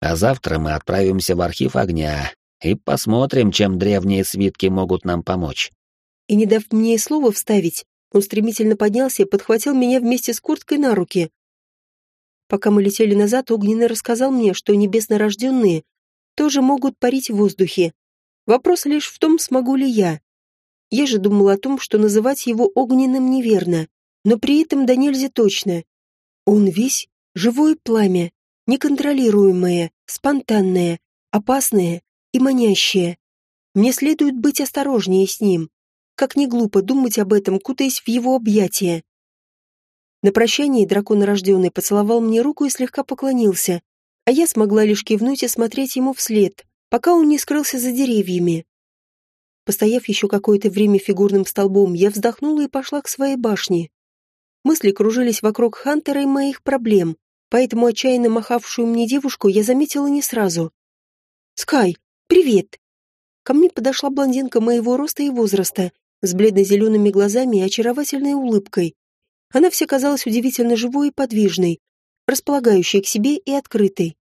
А завтра мы отправимся в архив огня и посмотрим, чем древние свитки могут нам помочь. И не дав мне и слова вставить, он стремительно поднялся и подхватил меня вместе с курткой на руки. Пока мы летели назад, Огненный рассказал мне, что небеснорожденные тоже могут парить в воздухе. Вопрос лишь в том, смогу ли я. Я же думал о том, что называть его огненным неверно, но при этом да нельзя точно. Он весь живое пламя, неконтролируемое, спонтанное, опасное и манящее. Мне следует быть осторожнее с ним. Как не глупо думать об этом, кутаясь в его объятия. На прощание дракон рожденный поцеловал мне руку и слегка поклонился, а я смогла лишь кивнуть и смотреть ему вслед, пока он не скрылся за деревьями. Постояв еще какое-то время фигурным столбом, я вздохнула и пошла к своей башне. Мысли кружились вокруг Хантера и моих проблем, поэтому отчаянно махавшую мне девушку я заметила не сразу. «Скай, привет!» Ко мне подошла блондинка моего роста и возраста, с бледно-зелеными глазами и очаровательной улыбкой. Она вся казалась удивительно живой и подвижной, располагающей к себе и открытой.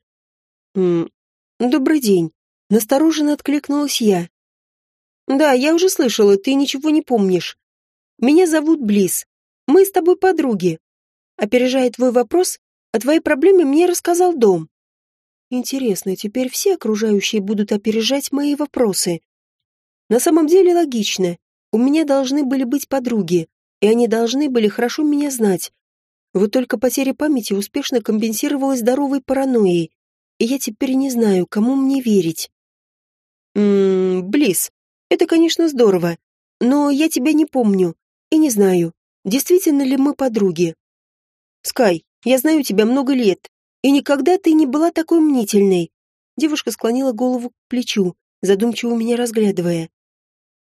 «М -м, «Добрый день», — настороженно откликнулась я, «Да, я уже слышала, ты ничего не помнишь». Меня зовут Близ. Мы с тобой подруги. Опережая твой вопрос, о твоей проблеме мне рассказал дом. Интересно, теперь все окружающие будут опережать мои вопросы. На самом деле логично. У меня должны были быть подруги, и они должны были хорошо меня знать. Вот только потеря памяти успешно компенсировалась здоровой паранойей, и я теперь не знаю, кому мне верить. Ммм, Близ, это, конечно, здорово, но я тебя не помню и не знаю, действительно ли мы подруги. Скай, я знаю тебя много лет, и никогда ты не была такой мнительной. Девушка склонила голову к плечу, задумчиво меня разглядывая.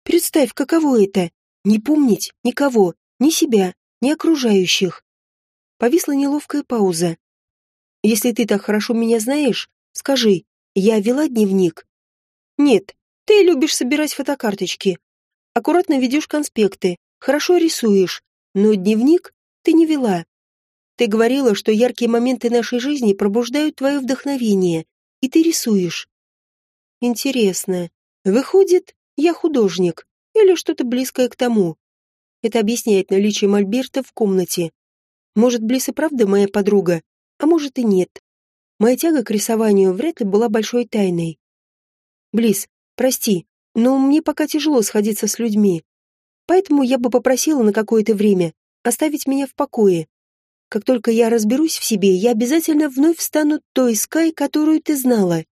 Представь, каково это — не помнить никого, ни себя, ни окружающих. Повисла неловкая пауза. Если ты так хорошо меня знаешь, скажи, я вела дневник? Нет, ты любишь собирать фотокарточки. Аккуратно ведешь конспекты, хорошо рисуешь, но дневник ты не вела. Ты говорила, что яркие моменты нашей жизни пробуждают твое вдохновение, и ты рисуешь. Интересно. Выходит, я художник, или что-то близкое к тому. Это объясняет наличие мольберта в комнате. Может, Близ и правда моя подруга, а может и нет. Моя тяга к рисованию вряд ли была большой тайной. Близ, прости, но мне пока тяжело сходиться с людьми. Поэтому я бы попросила на какое-то время оставить меня в покое. Как только я разберусь в себе, я обязательно вновь стану той Скай, которую ты знала.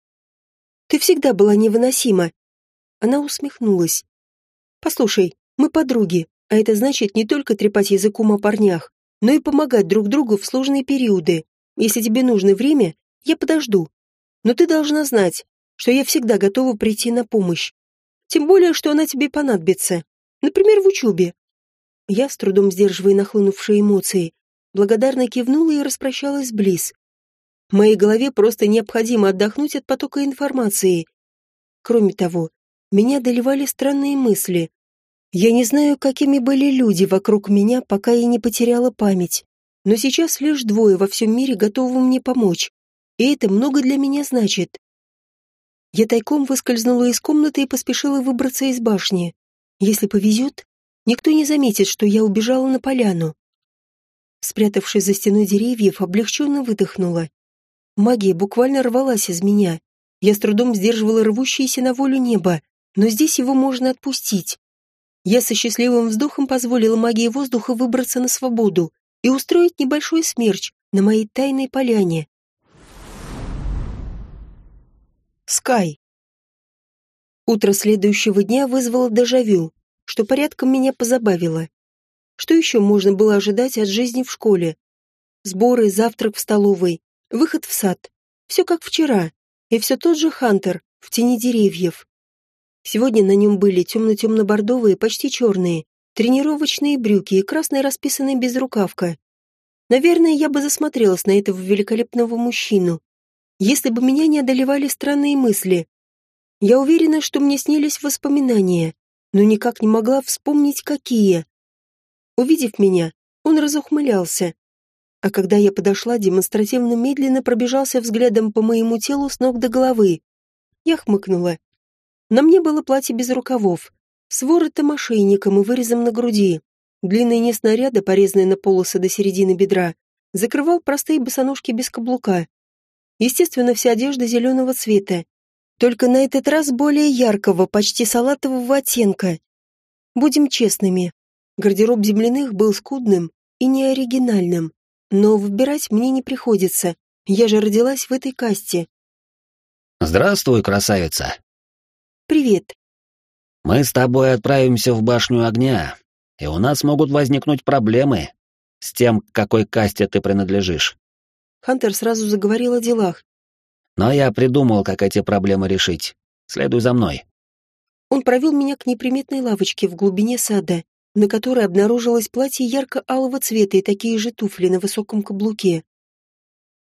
Ты всегда была невыносима. Она усмехнулась. Послушай, мы подруги, а это значит не только трепать языком о парнях, но и помогать друг другу в сложные периоды. Если тебе нужно время, я подожду. Но ты должна знать, что я всегда готова прийти на помощь. Тем более, что она тебе понадобится. Например, в учебе. Я, с трудом сдерживая нахлынувшие эмоции, благодарно кивнула и распрощалась с Близ. Моей голове просто необходимо отдохнуть от потока информации. Кроме того, меня доливали странные мысли. Я не знаю, какими были люди вокруг меня, пока я не потеряла память. Но сейчас лишь двое во всем мире готовы мне помочь. И это много для меня значит. Я тайком выскользнула из комнаты и поспешила выбраться из башни. Если повезет, никто не заметит, что я убежала на поляну спрятавшись за стеной деревьев, облегченно выдохнула. Магия буквально рвалась из меня. Я с трудом сдерживала рвущееся на волю небо, но здесь его можно отпустить. Я со счастливым вздохом позволила магии воздуха выбраться на свободу и устроить небольшой смерч на моей тайной поляне. Скай. Утро следующего дня вызвало дежавю, что порядком меня позабавило. Что еще можно было ожидать от жизни в школе? Сборы, завтрак в столовой, выход в сад. Все как вчера. И все тот же Хантер в тени деревьев. Сегодня на нем были темно-темно-бордовые, почти черные, тренировочные брюки и красная расписанная безрукавка. Наверное, я бы засмотрелась на этого великолепного мужчину, если бы меня не одолевали странные мысли. Я уверена, что мне снились воспоминания, но никак не могла вспомнить, какие. Увидев меня, он разухмылялся. А когда я подошла, демонстративно медленно пробежался взглядом по моему телу с ног до головы. Я хмыкнула. На мне было платье без рукавов, с воротом ошейником и вырезом на груди. Длинный не снаряда, порезанный на полосы до середины бедра, закрывал простые босоножки без каблука. Естественно, вся одежда зеленого цвета, только на этот раз более яркого, почти салатового оттенка. Будем честными, Гардероб земляных был скудным и неоригинальным, но выбирать мне не приходится, я же родилась в этой касте. «Здравствуй, красавица!» «Привет!» «Мы с тобой отправимся в башню огня, и у нас могут возникнуть проблемы с тем, к какой касте ты принадлежишь». Хантер сразу заговорил о делах. «Но я придумал, как эти проблемы решить. Следуй за мной». Он провел меня к неприметной лавочке в глубине сада, на которой обнаружилось платье ярко-алого цвета и такие же туфли на высоком каблуке.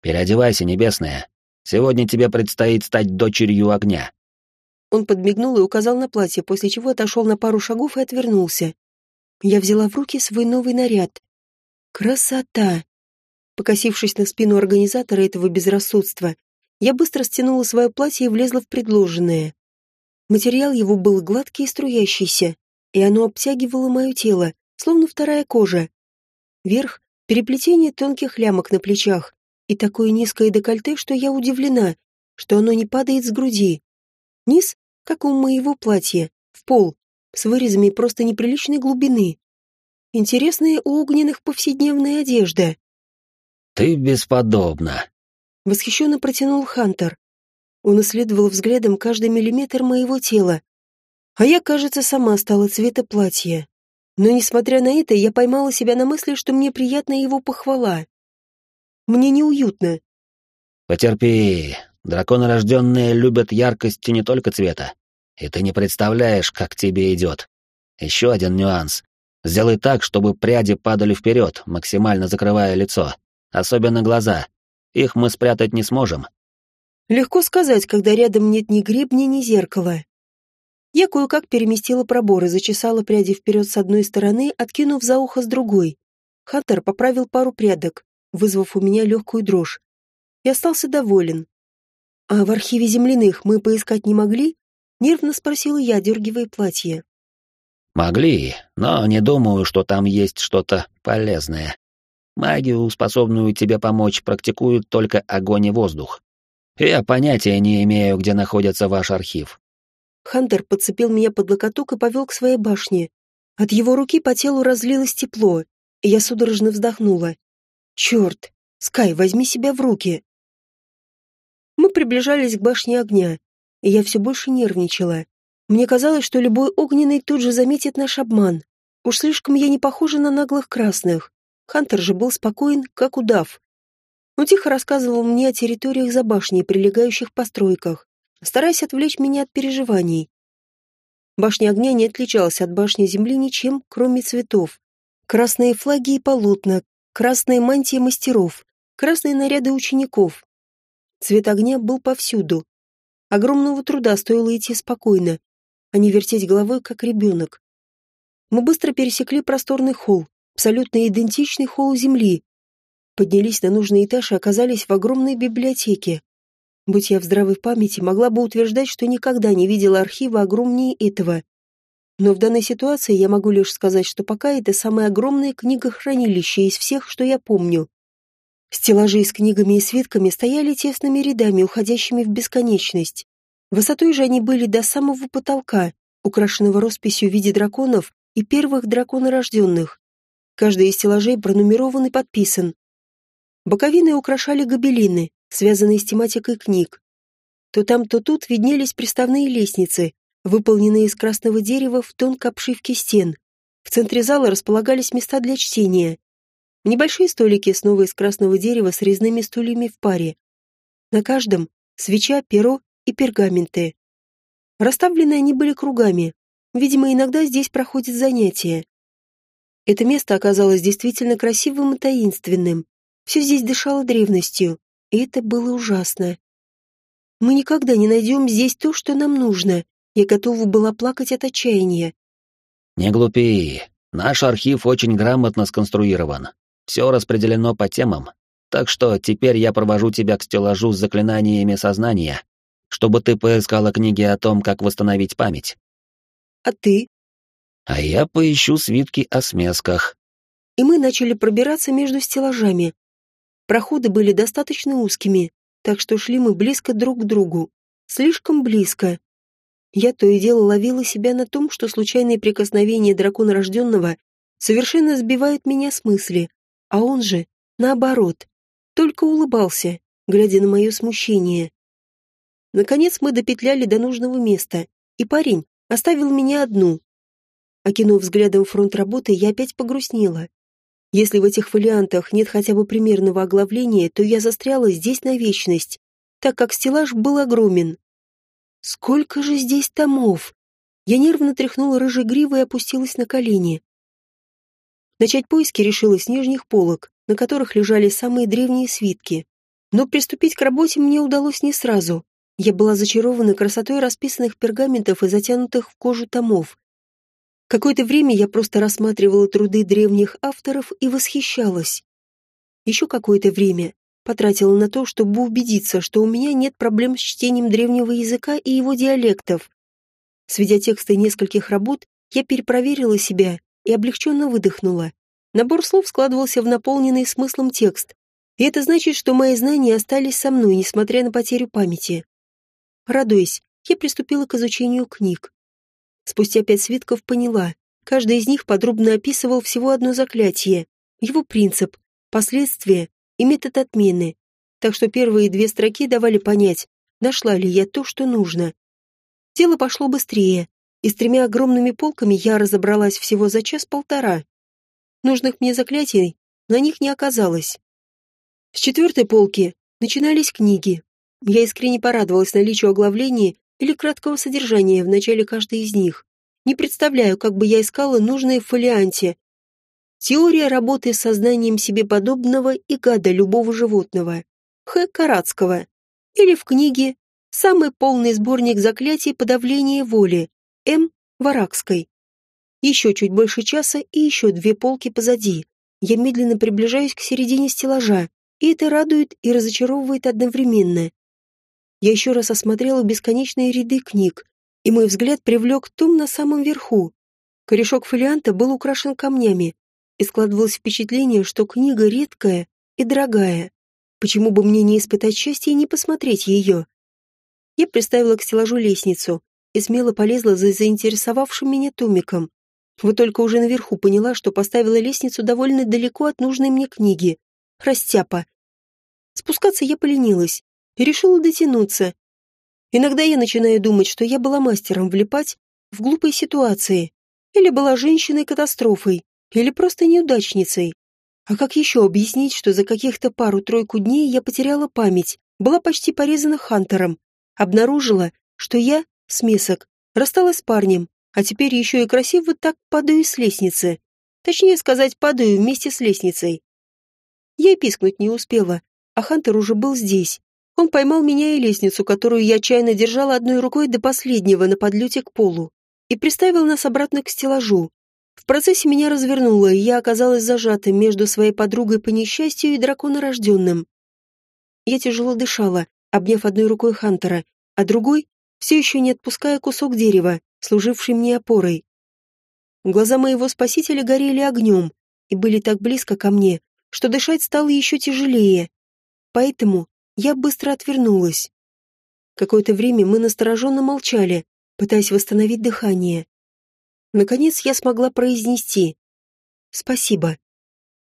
«Переодевайся, небесная. Сегодня тебе предстоит стать дочерью огня». Он подмигнул и указал на платье, после чего отошел на пару шагов и отвернулся. Я взяла в руки свой новый наряд. Красота! Покосившись на спину организатора этого безрассудства, я быстро стянула свое платье и влезла в предложенное. Материал его был гладкий и струящийся, и оно обтягивало мое тело, словно вторая кожа. Верх — переплетение тонких лямок на плечах и такое низкое декольте, что я удивлена, что оно не падает с груди. Низ, как у моего платья, в пол, с вырезами просто неприличной глубины. Интересная у огненных повседневная одежда. «Ты бесподобна», — восхищенно протянул Хантер. Он исследовал взглядом каждый миллиметр моего тела. А я, кажется, сама стала цвета платья. Но, несмотря на это, я поймала себя на мысли, что мне приятна его похвала. Мне неуютно. «Потерпи. Драконы рожденные любят яркости не только цвета. И ты не представляешь, как тебе идет. Еще один нюанс. Сделай так, чтобы пряди падали вперед, максимально закрывая лицо. Особенно глаза. Их мы спрятать не сможем. Легко сказать, когда рядом нет ни гребня, ни зеркала. Я кое-как переместила пробор и зачесала пряди вперед с одной стороны, откинув за ухо с другой. Хантер поправил пару прядок, вызвав у меня легкую дрожь. И остался доволен. «А в архиве земляных мы поискать не могли?» — нервно спросила я, дергивая платье. Могли, но не думаю, что там есть что-то полезное. Магию, способную тебе помочь, практикуют только огонь и воздух. Я понятия не имею, где находится ваш архив. Хантер подцепил меня под локоток и повел к своей башне. От его руки по телу разлилось тепло, и я судорожно вздохнула. Черт! Скай, возьми себя в руки! Мы приближались к башне огня, и я все больше нервничала. Мне казалось, что любой огненный тут же заметит наш обман. Уж слишком я не похожа на наглых красных. Хантер же был спокоен, как удав. Он тихо рассказывал мне о территориях за башней прилегающих постройках, стараясь отвлечь меня от переживаний. Башня огня не отличалась от башни земли ничем, кроме цветов. Красные флаги и полотна, красные мантии мастеров, красные наряды учеников. Цвет огня был повсюду. Огромного труда стоило идти спокойно, а не вертеть головой, как ребенок. Мы быстро пересекли просторный холл, абсолютно идентичный холлу Земли. Поднялись на нужный этаж и оказались в огромной библиотеке. Будь я в здравой памяти, могла бы утверждать, что никогда не видела архива огромнее этого. Но в данной ситуации я могу лишь сказать, что пока это самое огромное книгохранилище из всех, что я помню. Стеллажи с книгами и свитками стояли тесными рядами, уходящими в бесконечность. Высотой же они были до самого потолка, украшенного росписью в виде драконов и первых драконорожденных. Каждый из стеллажей пронумерован и подписан. Боковины украшали гобелины, связанные с тематикой книг. То там, то тут виднелись приставные лестницы, выполненные из красного дерева в тонкой обшивке стен. В центре зала располагались места для чтения. Небольшие столики снова из красного дерева с резными стульями в паре. На каждом свеча, перо и пергаменты. Расставлены они были кругами. Видимо, иногда здесь проходят занятия. Это место оказалось действительно красивым и таинственным. Все здесь дышало древностью, и это было ужасно. Мы никогда не найдем здесь то, что нам нужно. Я готова была плакать от отчаяния. Не глупи. Наш архив очень грамотно сконструирован. Все распределено по темам. Так что теперь я провожу тебя к стеллажу с заклинаниями сознания, чтобы ты поискала книги о том, как восстановить память. А ты? А я поищу свитки о смесках. И мы начали пробираться между стеллажами. Проходы были достаточно узкими, так что шли мы близко друг к другу. Слишком близко. Я то и дело ловила себя на том, что случайные прикосновения дракона рожденного совершенно сбивают меня с мысли, а он же, наоборот, только улыбался, глядя на мое смущение. Наконец мы допетляли до нужного места, и парень оставил меня одну. Окинув взглядом фронт работы, я опять погрустнела. Если в этих фолиантах нет хотя бы примерного оглавления, то я застряла здесь на вечность, так как стеллаж был огромен. Сколько же здесь томов! Я нервно тряхнула рыжей гривой и опустилась на колени. Начать поиски решила с нижних полок, на которых лежали самые древние свитки. Но приступить к работе мне удалось не сразу. Я была зачарована красотой расписанных пергаментов и затянутых в кожу томов. Какое-то время я просто рассматривала труды древних авторов и восхищалась. Еще какое-то время потратила на то, чтобы убедиться, что у меня нет проблем с чтением древнего языка и его диалектов. Сведя тексты нескольких работ, я перепроверила себя и облегченно выдохнула. Набор слов складывался в наполненный смыслом текст, и это значит, что мои знания остались со мной, несмотря на потерю памяти. Радуясь, я приступила к изучению книг. Спустя пять свитков поняла, каждый из них подробно описывал всего одно заклятие, его принцип, последствия и метод отмены, так что первые две строки давали понять, нашла ли я то, что нужно. Дело пошло быстрее, и с тремя огромными полками я разобралась всего за час-полтора. Нужных мне заклятий на них не оказалось. С четвертой полки начинались книги. Я искренне порадовалась наличию оглавления или краткого содержания в начале каждой из них. Не представляю, как бы я искала нужное в фолианте. Теория работы с сознанием себе подобного и гада любого животного. Х. Карацкого. Или в книге «Самый полный сборник заклятий подавления воли» М. Варакской. Еще чуть больше часа и еще две полки позади. Я медленно приближаюсь к середине стеллажа, и это радует и разочаровывает одновременно. Я еще раз осмотрела бесконечные ряды книг, и мой взгляд привлек том на самом верху. Корешок фолианта был украшен камнями, и складывалось впечатление, что книга редкая и дорогая. Почему бы мне не испытать счастье и не посмотреть ее? Я приставила к стеллажу лестницу и смело полезла за заинтересовавшим меня томиком. Вот только уже наверху поняла, что поставила лестницу довольно далеко от нужной мне книги. Растяпа. Спускаться я поленилась и решила дотянуться. Иногда я начинаю думать, что я была мастером влипать в глупые ситуации, или была женщиной-катастрофой, или просто неудачницей. А как еще объяснить, что за каких-то пару-тройку дней я потеряла память, была почти порезана Хантером, обнаружила, что я, смесок, рассталась с парнем, а теперь еще и красиво так падаю с лестницы. Точнее сказать, падаю вместе с лестницей. Я и пискнуть не успела, а Хантер уже был здесь. Он поймал меня и лестницу, которую я отчаянно держала одной рукой до последнего на подлете к полу, и приставил нас обратно к стеллажу. В процессе меня развернуло, и я оказалась зажата между своей подругой по несчастью и драконорожденным. Я тяжело дышала, обняв одной рукой Хантера, а другой, все еще не отпуская кусок дерева, служивший мне опорой. Глаза моего спасителя горели огнем и были так близко ко мне, что дышать стало еще тяжелее. Поэтому я быстро отвернулась. Какое-то время мы настороженно молчали, пытаясь восстановить дыхание. Наконец я смогла произнести «Спасибо».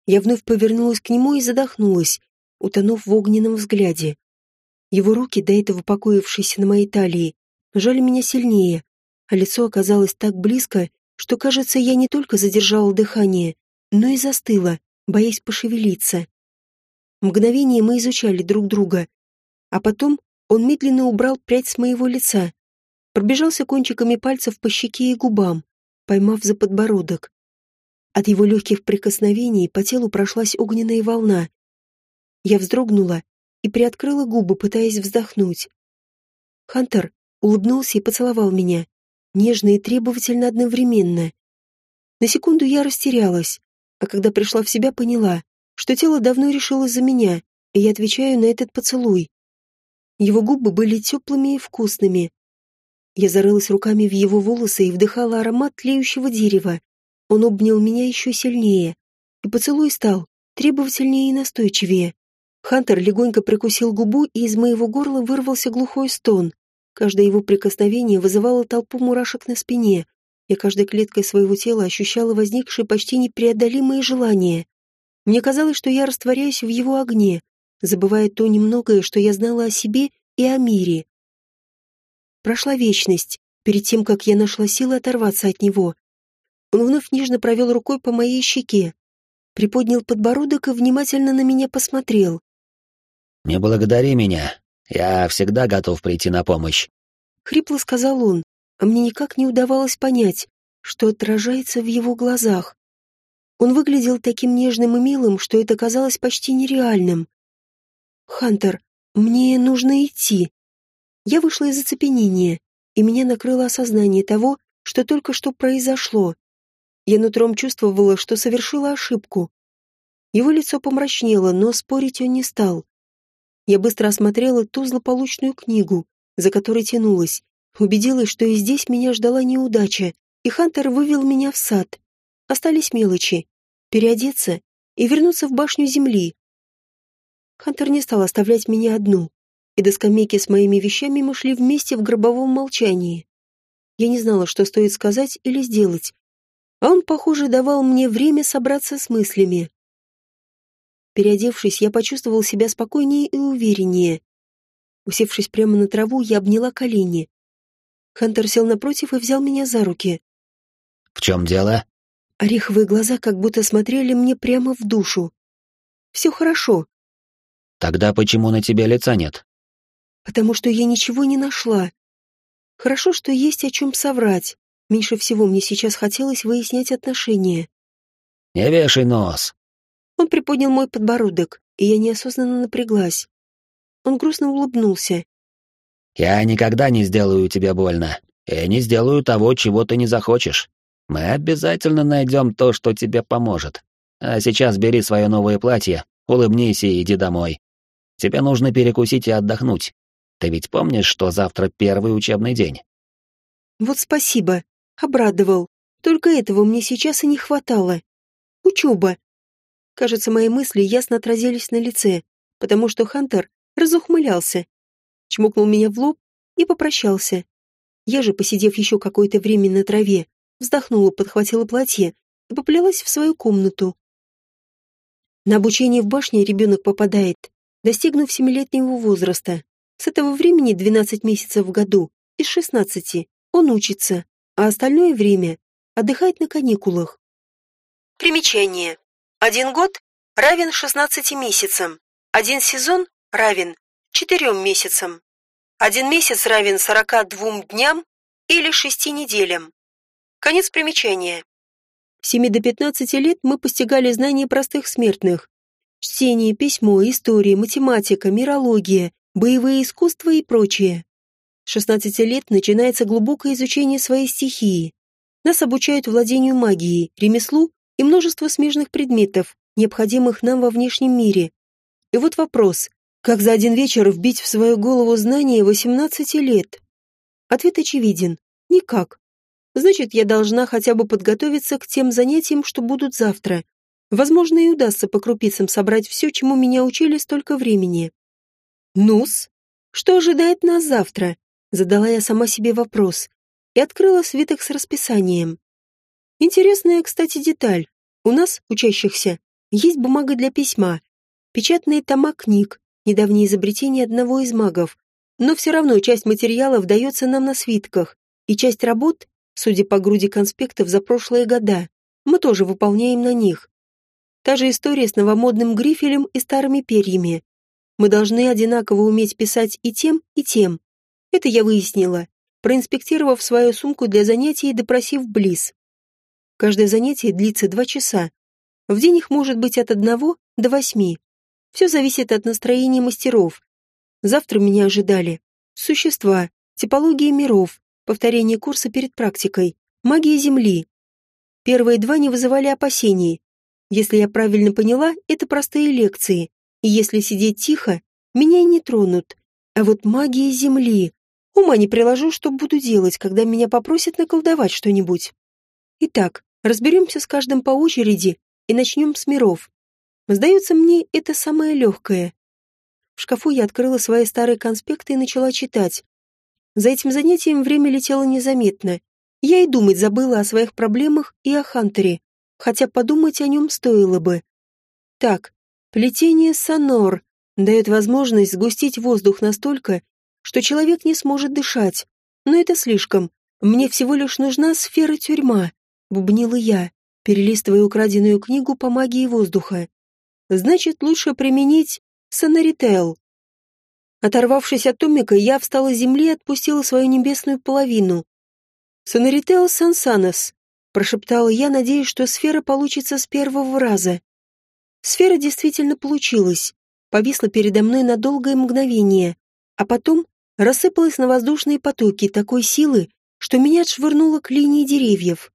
Я вновь повернулась к нему и задохнулась, утонув в огненном взгляде. Его руки, до этого покоившиеся на моей талии, жали меня сильнее, а лицо оказалось так близко, что, кажется, я не только задержала дыхание, но и застыла, боясь пошевелиться. Мгновение мы изучали друг друга, а потом он медленно убрал прядь с моего лица, пробежался кончиками пальцев по щеке и губам, поймав за подбородок. От его легких прикосновений по телу прошлась огненная волна. Я вздрогнула и приоткрыла губы, пытаясь вздохнуть. Хантер улыбнулся и поцеловал меня, нежно и требовательно одновременно. На секунду я растерялась, а когда пришла в себя, поняла, что тело давно решило за меня, и я отвечаю на этот поцелуй. Его губы были теплыми и вкусными. Я зарылась руками в его волосы и вдыхала аромат тлеющего дерева. Он обнял меня еще сильнее, и поцелуй стал требовательнее и настойчивее. Хантер легонько прикусил губу, и из моего горла вырвался глухой стон. Каждое его прикосновение вызывало толпу мурашек на спине. Я каждой клеткой своего тела ощущала возникшие почти непреодолимые желания. Мне казалось, что я растворяюсь в его огне, забывая то немногое, что я знала о себе и о мире. Прошла вечность, перед тем, как я нашла силы оторваться от него. Он вновь нежно провел рукой по моей щеке, приподнял подбородок и внимательно на меня посмотрел. «Не благодари меня. Я всегда готов прийти на помощь. Хрипло сказал он, а мне никак не удавалось понять, что отражается в его глазах. Он выглядел таким нежным и милым, что это казалось почти нереальным. «Хантер, мне нужно идти». Я вышла из оцепенения, и меня накрыло осознание того, что только что произошло. Я нутром чувствовала, что совершила ошибку. Его лицо помрачнело, но спорить он не стал. Я быстро осмотрела ту злополучную книгу, за которой тянулась, убедилась, что и здесь меня ждала неудача, и Хантер вывел меня в сад. остались мелочи. Переодеться и вернуться в башню земли. Хантер не стал оставлять меня одну, и до скамейки с моими вещами мы шли вместе в гробовом молчании. Я не знала, что стоит сказать или сделать, а он, похоже, давал мне время собраться с мыслями. Переодевшись, я почувствовал себя спокойнее и увереннее. Усевшись прямо на траву, я обняла колени. Хантер сел напротив и взял меня за руки. «В чем дело?» Ореховые глаза как будто смотрели мне прямо в душу. «Все хорошо». «Тогда почему на тебе лица нет?» «Потому что я ничего не нашла. Хорошо, что есть о чем соврать. Меньше всего мне сейчас хотелось выяснять отношения. «Не вешай нос!» Он приподнял мой подбородок, и я неосознанно напряглась. Он грустно улыбнулся. «Я никогда не сделаю тебе больно, и не сделаю того, чего ты не захочешь. Мы обязательно найдем то, что тебе поможет. А сейчас бери свое новое платье, улыбнись и иди домой. Тебе нужно перекусить и отдохнуть. Ты ведь помнишь, что завтра первый учебный день?» «Вот спасибо», Обрадовал. Только этого мне сейчас и не хватало. Учеба. Кажется, мои мысли ясно отразились на лице, потому что Хантер разухмылялся. Чмокнул меня в лоб и попрощался. Я же, посидев еще какое-то время на траве, вздохнула, подхватила платье и поплелась в свою комнату. На обучение в башне ребенок попадает, достигнув семилетнего возраста. С этого времени 12 месяцев в году, из 16, он учится, а остальное время отдыхать на каникулах. Примечание. Один год равен 16 месяцам. Один сезон равен 4 месяцам. Один месяц равен 42 дням или 6 неделям. Конец примечания. С 7 до 15 лет мы постигали знания простых смертных. Чтение, письмо, история, математика, мирология, боевые искусства и прочее. 16 лет начинается глубокое изучение своей стихии. Нас обучают владению магией, ремеслу и множество смежных предметов, необходимых нам во внешнем мире. И вот вопрос, как за один вечер вбить в свою голову знания 18 лет? Ответ очевиден. Никак. Значит, я должна хотя бы подготовиться к тем занятиям, что будут завтра. Возможно, и удастся по крупицам собрать все, чему меня учили столько времени. Нус, что ожидает нас завтра? Задала я сама себе вопрос и открыла свиток с расписанием. Интересная, кстати, деталь. У нас, учащихся, есть бумага для письма, печатные тома книг, недавнее изобретение одного из магов. Но все равно часть материалов дается нам на свитках, и часть работ, судя по груди конспектов за прошлые года, мы тоже выполняем на них. Та же история с новомодным грифелем и старыми перьями. Мы должны одинаково уметь писать и тем, и тем. Это я выяснила, проинспектировав свою сумку для занятий и допросив Близ. Каждое занятие длится два часа. В день их может быть от одного до восьми. Все зависит от настроения мастеров. Завтра меня ожидали существа, типология миров, повторение курса перед практикой, магия Земли. Первые два не вызывали опасений. Если я правильно поняла, это простые лекции, и если сидеть тихо, меня и не тронут. А вот магия Земли... Ума не приложу, что буду делать, когда меня попросят наколдовать что-нибудь. Итак, разберемся с каждым по очереди и начнем с миров. Сдается мне, это самое легкое. В шкафу я открыла свои старые конспекты и начала читать. За этим занятием время летело незаметно. Я и думать забыла о своих проблемах и о Хантере, хотя подумать о нем стоило бы. Так, плетение сонор дает возможность сгустить воздух настолько, что человек не сможет дышать. Но это слишком. Мне всего лишь нужна сфера-тюрьма, бубнила я, перелистывая украденную книгу по магии воздуха. Значит, лучше применить сонарител. Оторвавшись от томика, я встала с земли и отпустила свою небесную половину. «Сонарител сансанос», — прошептала я, надеясь, что сфера получится с первого раза. Сфера действительно получилась, повисла передо мной на долгое мгновение, а потом рассыпалась на воздушные потоки такой силы, что меня отшвырнуло к линии деревьев.